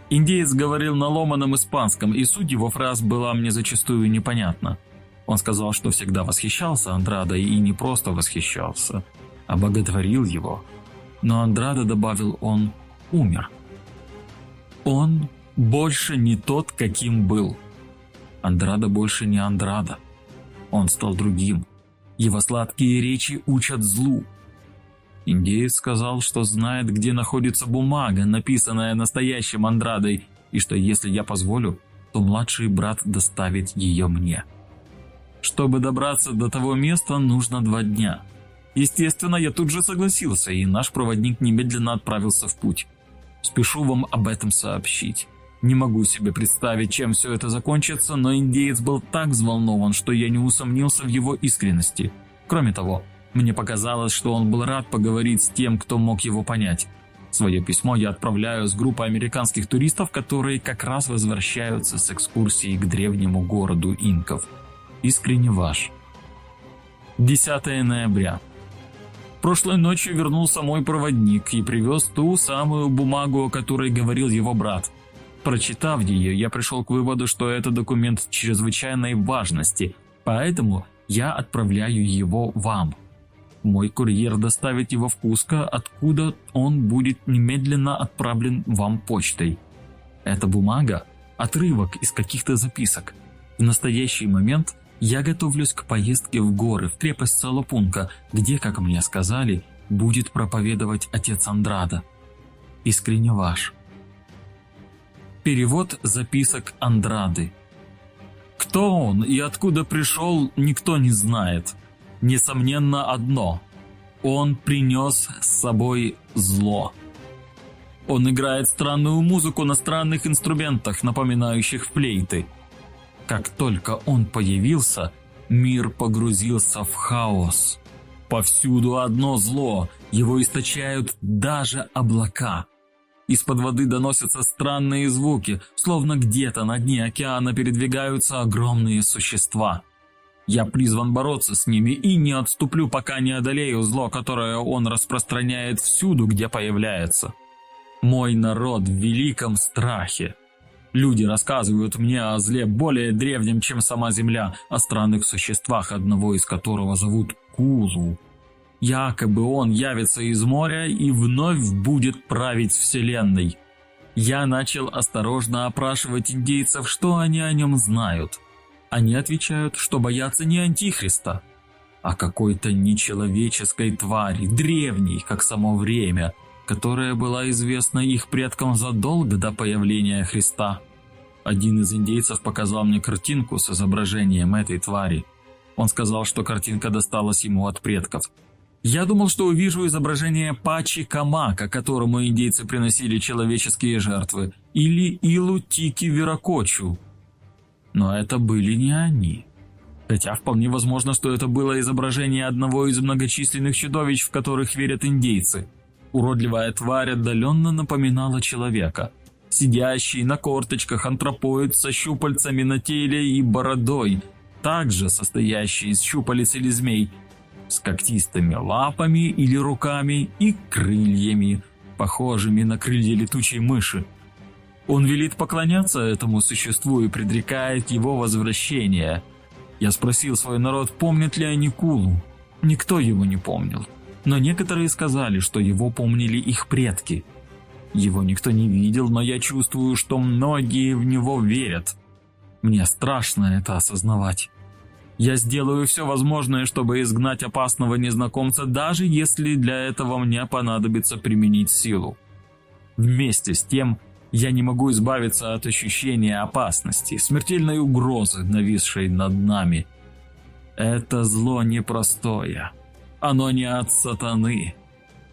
Индеец говорил на ломаном испанском, и суть его фраз была мне зачастую непонятна. Он сказал, что всегда восхищался Андрадой и не просто восхищался, а боготворил его. Но Андрада, добавил он, умер. Он больше не тот, каким был. Андрада больше не Андрада. Он стал другим. Его сладкие речи учат злу, Индеец сказал, что знает, где находится бумага, написанная настоящим Андрадой, и что если я позволю, то младший брат доставит ее мне. Чтобы добраться до того места, нужно два дня. Естественно, я тут же согласился, и наш проводник немедленно отправился в путь. Спешу вам об этом сообщить. Не могу себе представить, чем все это закончится, но индеец был так взволнован, что я не усомнился в его искренности. Кроме того, мне показалось, что он был рад поговорить с тем, кто мог его понять. Свое письмо я отправляю с группой американских туристов, которые как раз возвращаются с экскурсией к древнему городу инков. Искренне ваш. 10 ноября. Прошлой ночью вернулся мой проводник и привез ту самую бумагу, о которой говорил его брат. Прочитав ее, я пришел к выводу, что это документ чрезвычайной важности, поэтому я отправляю его вам. Мой курьер доставит его в Куско, откуда он будет немедленно отправлен вам почтой. Эта бумага – отрывок из каких-то записок. В настоящий момент я готовлюсь к поездке в горы, в крепость Салопунка, где, как мне сказали, будет проповедовать отец Андрада. Искренне ваш. Перевод записок Андрады. Кто он и откуда пришел, никто не знает – несомненно одно – он принес с собой зло. Он играет странную музыку на странных инструментах, напоминающих флейты. Как только он появился, мир погрузился в хаос. Повсюду одно зло, его источают даже облака. Из-под воды доносятся странные звуки, словно где-то на дне океана передвигаются огромные существа – я призван бороться с ними и не отступлю, пока не одолею зло, которое он распространяет всюду, где появляется. Мой народ в великом страхе. Люди рассказывают мне о зле более древнем, чем сама Земля, о странных существах, одного из которого зовут Кулу. Якобы он явится из моря и вновь будет править Вселенной. Я начал осторожно опрашивать индейцев, что они о нем знают – они отвечают, что боятся не Антихриста, а какой-то нечеловеческой твари, древней, как само время, которая была известна их предкам задолго до появления Христа. Один из индейцев показал мне картинку с изображением этой твари. Он сказал, что картинка досталась ему от предков. Я думал, что увижу изображение Пачи Камака, которому индейцы приносили человеческие жертвы, или Илу Тики Веракочу. Но это были не они. Хотя вполне возможно, что это было изображение одного из многочисленных чудовищ, в которых верят индейцы. Уродливая тварь отдаленно напоминала человека. Сидящий на корточках антропоид со щупальцами на теле и бородой, также состоящий из щупалец или змей, с когтистыми лапами или руками и крыльями, похожими на крылья летучей мыши. Он велит поклоняться этому существу и предрекает его возвращение – я спросил свой народ, помнят ли они Кулу. Никто его не помнил. Но некоторые сказали, что его помнили их предки. Его никто не видел, но я чувствую, что многие в него верят. Мне страшно это осознавать. Я сделаю все возможное, чтобы изгнать опасного незнакомца, даже если для этого мне понадобится применить силу. Вместе с тем, я не могу избавиться от ощущения опасности, смертельной угрозы, нависшей над нами. Это зло непростое. Оно не от сатаны,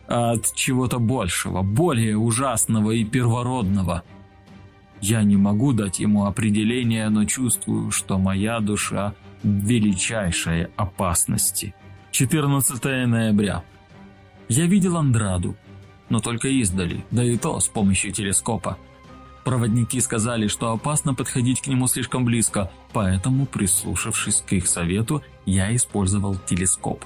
а от чего-то большего, более ужасного и первородного. Я не могу дать ему определение, но чувствую, что моя душа в величайшей опасности. 14 ноября. Я видел Андраду, но только издали, да и то с помощью телескопа. Проводники сказали, что опасно подходить к нему слишком близко, поэтому, прислушавшись к их совету, я использовал телескоп.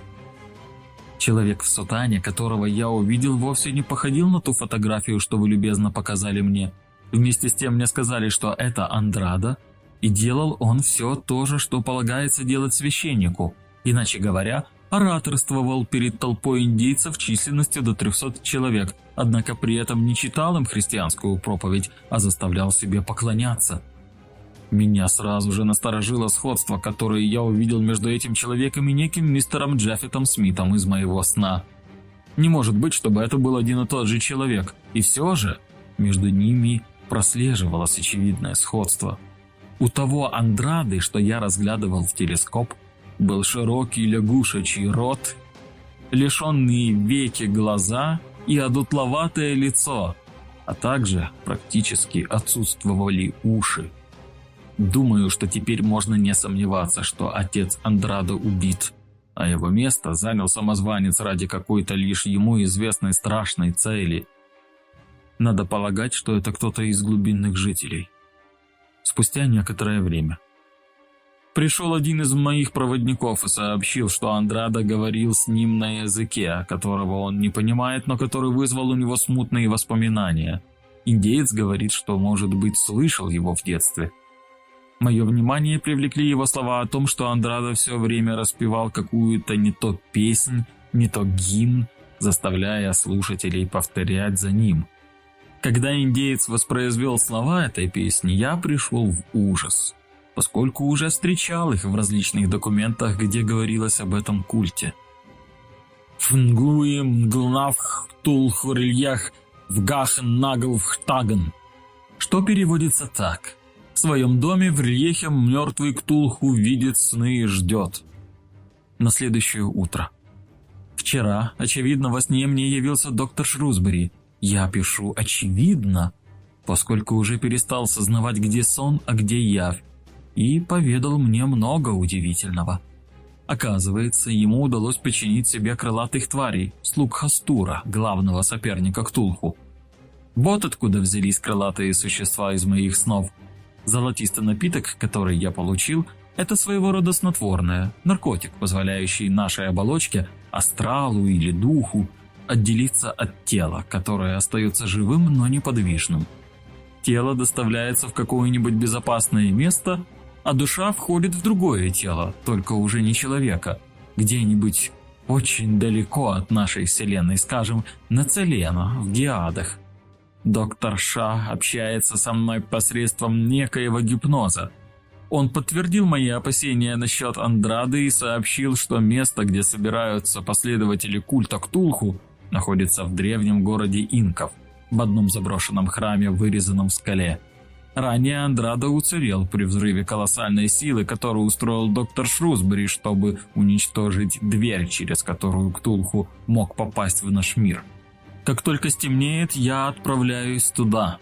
Человек в сутане, которого я увидел, вовсе не походил на ту фотографию, что вы любезно показали мне. Вместе с тем мне сказали, что это Андрада, и делал он все то же, что полагается делать священнику. Иначе говоря, ораторствовал перед толпой индейцев численностью до 300 человек, однако при этом не читал им христианскую проповедь, а заставлял себе поклоняться. Меня сразу же насторожило сходство, которое я увидел между этим человеком и неким мистером Джеффетом Смитом из моего сна. Не может быть, чтобы это был один и тот же человек, и все же между ними прослеживалось очевидное сходство. У того Андрады, что я разглядывал в телескоп, был широкий лягушачий рот, лишенные веки глаза и одутловатое лицо, а также практически отсутствовали уши. Думаю, что теперь можно не сомневаться, что отец Андрадо убит, а его место занял самозванец ради какой-то лишь ему известной страшной цели. Надо полагать, что это кто-то из глубинных жителей. Спустя некоторое время Пришел один из моих проводников и сообщил, что Андрада говорил с ним на языке, которого он не понимает, но который вызвал у него смутные воспоминания. Индеец говорит, что, может быть, слышал его в детстве. Мое внимание привлекли его слова о том, что Андрада все время распевал какую-то не то песнь, не то гимн, заставляя слушателей повторять за ним. Когда индеец воспроизвел слова этой песни, я пришел в ужас поскольку уже встречал их в различных документах, где говорилось об этом культе. Фнгуем глнавх тулхурильях вгахен наглвхтаген, что переводится так. Своем доме в рельефе мертвый Ктулху видит сны и ждет. На следующее утро. Вчера, очевидно, во сне мне явился доктор Шрусбери. Я пишу «очевидно», поскольку уже перестал сознавать, где сон, а где явь, и поведал мне много удивительного. Оказывается, ему удалось починить себе крылатых тварей, слуг Хастура, главного соперника Ктулху. Вот откуда взялись крылатые существа из моих снов. Золотистый напиток, который я получил, это своего рода снотворное, наркотик, позволяющий нашей оболочке, астралу или духу, отделиться от тела, которое остается живым, но неподвижным. Тело доставляется в какое-нибудь безопасное место, а душа входит в другое тело, только уже не человека, где-нибудь очень далеко от нашей Вселенной, скажем, на Целена, в Геадах. Доктор Ша общается со мной посредством некоего гипноза. Он подтвердил мои опасения насчет Андрады и сообщил, что место, где собираются последователи культа Ктулху, находится в древнем городе инков, в одном заброшенном храме, вырезанном в скале. Ранее Андрадо уцелел при взрыве колоссальной силы, которую устроил доктор Шрусбери, чтобы уничтожить дверь, через которую Ктулху мог попасть в наш мир. Как только стемнеет, я отправляюсь туда.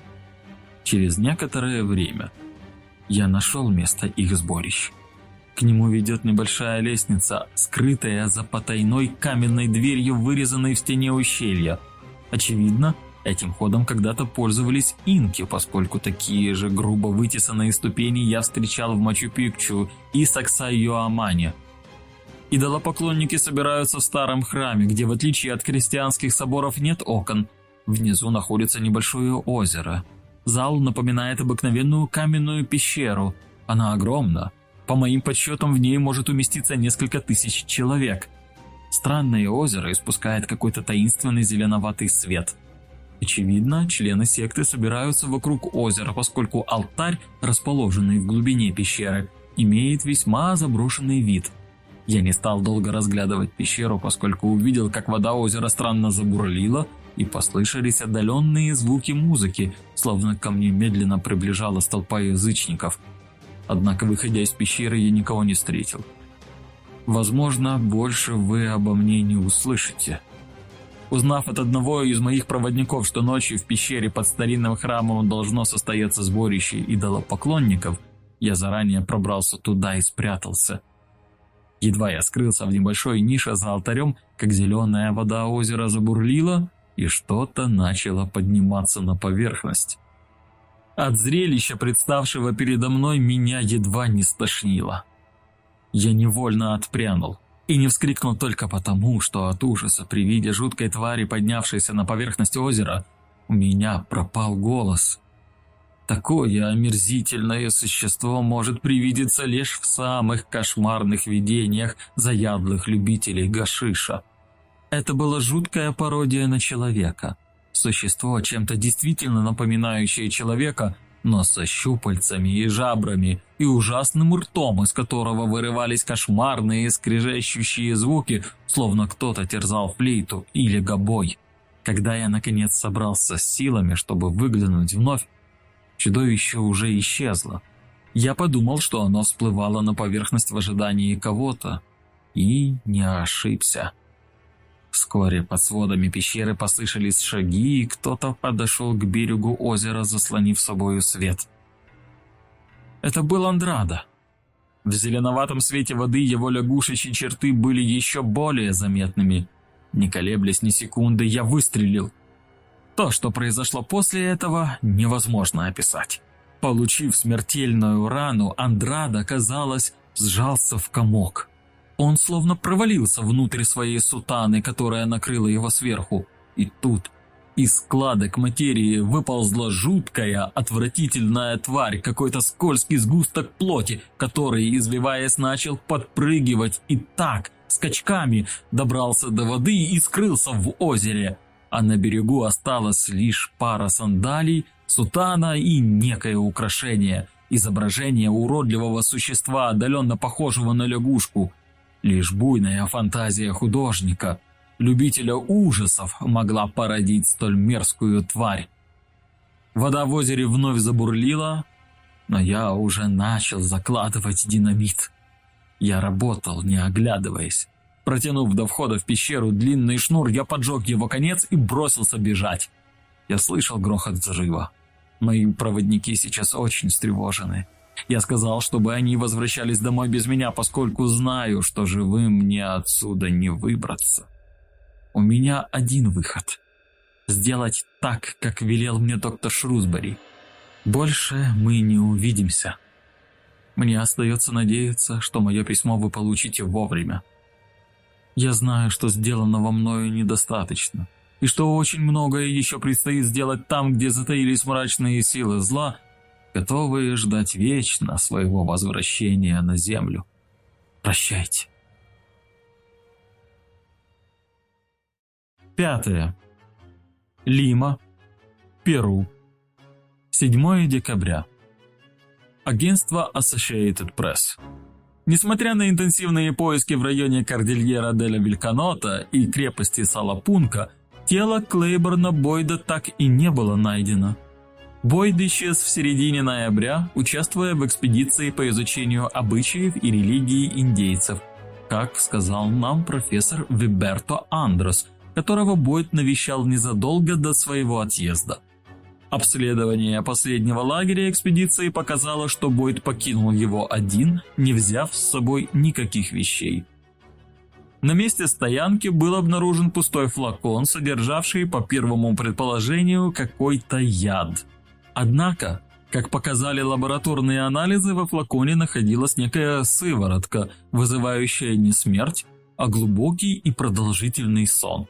Через некоторое время я нашел место их сборищ. К нему ведет небольшая лестница, скрытая за потайной каменной дверью, вырезанной в стене ущелья. Очевидно, Этим ходом когда-то пользовались инки, поскольку такие же грубо вытесанные ступени я встречал в Мачу-Пикчу и Саксай-Юамане. Идолопоклонники собираются в старом храме, где в отличие от крестьянских соборов нет окон. Внизу находится небольшое озеро. Зал напоминает обыкновенную каменную пещеру. Она огромна. По моим подсчетам, в ней может уместиться несколько тысяч человек. Странное озеро испускает какой-то таинственный зеленоватый свет – Очевидно, члены секты собираются вокруг озера, поскольку алтарь, расположенный в глубине пещеры, имеет весьма заброшенный вид. Я не стал долго разглядывать пещеру, поскольку увидел, как вода озера странно забурлила, и послышались отдаленные звуки музыки, словно ко мне медленно приближалась толпа язычников. Однако, выходя из пещеры, я никого не встретил. Возможно, больше вы обо мне не услышите. Узнав от одного из моих проводников, что ночью в пещере под старинным храмом должно состояться сборище идолопоклонников, я заранее пробрался туда и спрятался. Едва я скрылся в небольшой нише за алтарем, как зеленая вода озера забурлила, и что-то начало подниматься на поверхность. От зрелища, представшего передо мной, меня едва не стошнило. Я невольно отпрянул и не вскрикнул только потому, что от ужаса при виде жуткой твари, поднявшейся на поверхность озера, у меня пропал голос. Такое омерзительное существо может привидеться лишь в самых кошмарных видениях заядлых любителей гашиша. Это была жуткая пародия на человека. Существо, чем-то действительно напоминающее человека, но со щупальцами и жабрами и ужасным ртом, из которого вырывались кошмарные скрежещущие звуки, словно кто-то терзал флейту или гобой. Когда я наконец собрался с силами, чтобы выглянуть вновь, чудовище уже исчезло. Я подумал, что оно всплывало на поверхность в ожидании кого-то, и не ошибся. Вскоре под сводами пещеры послышались шаги, и кто-то подошел к берегу озера, заслонив собою свет. Это был Андрада. В зеленоватом свете воды его лягушечьи черты были еще более заметными. Не колеблясь ни секунды, я выстрелил. То, что произошло после этого, невозможно описать. Получив смертельную рану, Андрада, казалось, сжался в комок. Он словно провалился внутрь своей сутаны, которая накрыла его сверху. И тут из складок материи выползла жуткая, отвратительная тварь, какой-то скользкий сгусток плоти, который, извиваясь, начал подпрыгивать и так, скачками, добрался до воды и скрылся в озере. А на берегу осталась лишь пара сандалий, сутана и некое украшение, изображение уродливого существа, отдаленно похожего на лягушку – Лишь буйная фантазия художника, любителя ужасов, могла породить столь мерзкую тварь. Вода в озере вновь забурлила, но я уже начал закладывать динамит. Я работал, не оглядываясь. Протянув до входа в пещеру длинный шнур, я поджег его конец и бросился бежать. Я слышал грохот взрыва. Мои проводники сейчас очень встревожены. Я сказал, чтобы они возвращались домой без меня, поскольку знаю, что живым мне отсюда не выбраться. У меня один выход. Сделать так, как велел мне доктор Шрусбери. Больше мы не увидимся. Мне остается надеяться, что мое письмо вы получите вовремя. Я знаю, что сделанного мною недостаточно, и что очень многое еще предстоит сделать там, где затаились мрачные силы зла – готовые ждать вечно своего возвращения на землю. Прощайте. Пятое. Лима, Перу. 7 декабря. Агентство Associated Press. Несмотря на интенсивные поиски в районе Кордильера Деля Вильканота и крепости Салапунка, тело Клейборна Бойда так и не было найдено. Бойд исчез в середине ноября, участвуя в экспедиции по изучению обычаев и религии индейцев, как сказал нам профессор Виберто Андрос, которого Бойд навещал незадолго до своего отъезда. Обследование последнего лагеря экспедиции показало, что Бойд покинул его один, не взяв с собой никаких вещей. На месте стоянки был обнаружен пустой флакон, содержавший, по первому предположению, какой-то яд. Однако, как показали лабораторные анализы, во флаконе находилась некая сыворотка, вызывающая не смерть, а глубокий и продолжительный сон.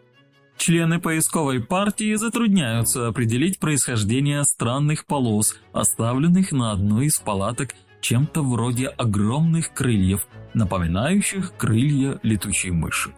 Члены поисковой партии затрудняются определить происхождение странных полос, оставленных на одной из палаток чем-то вроде огромных крыльев, напоминающих крылья летучей мыши.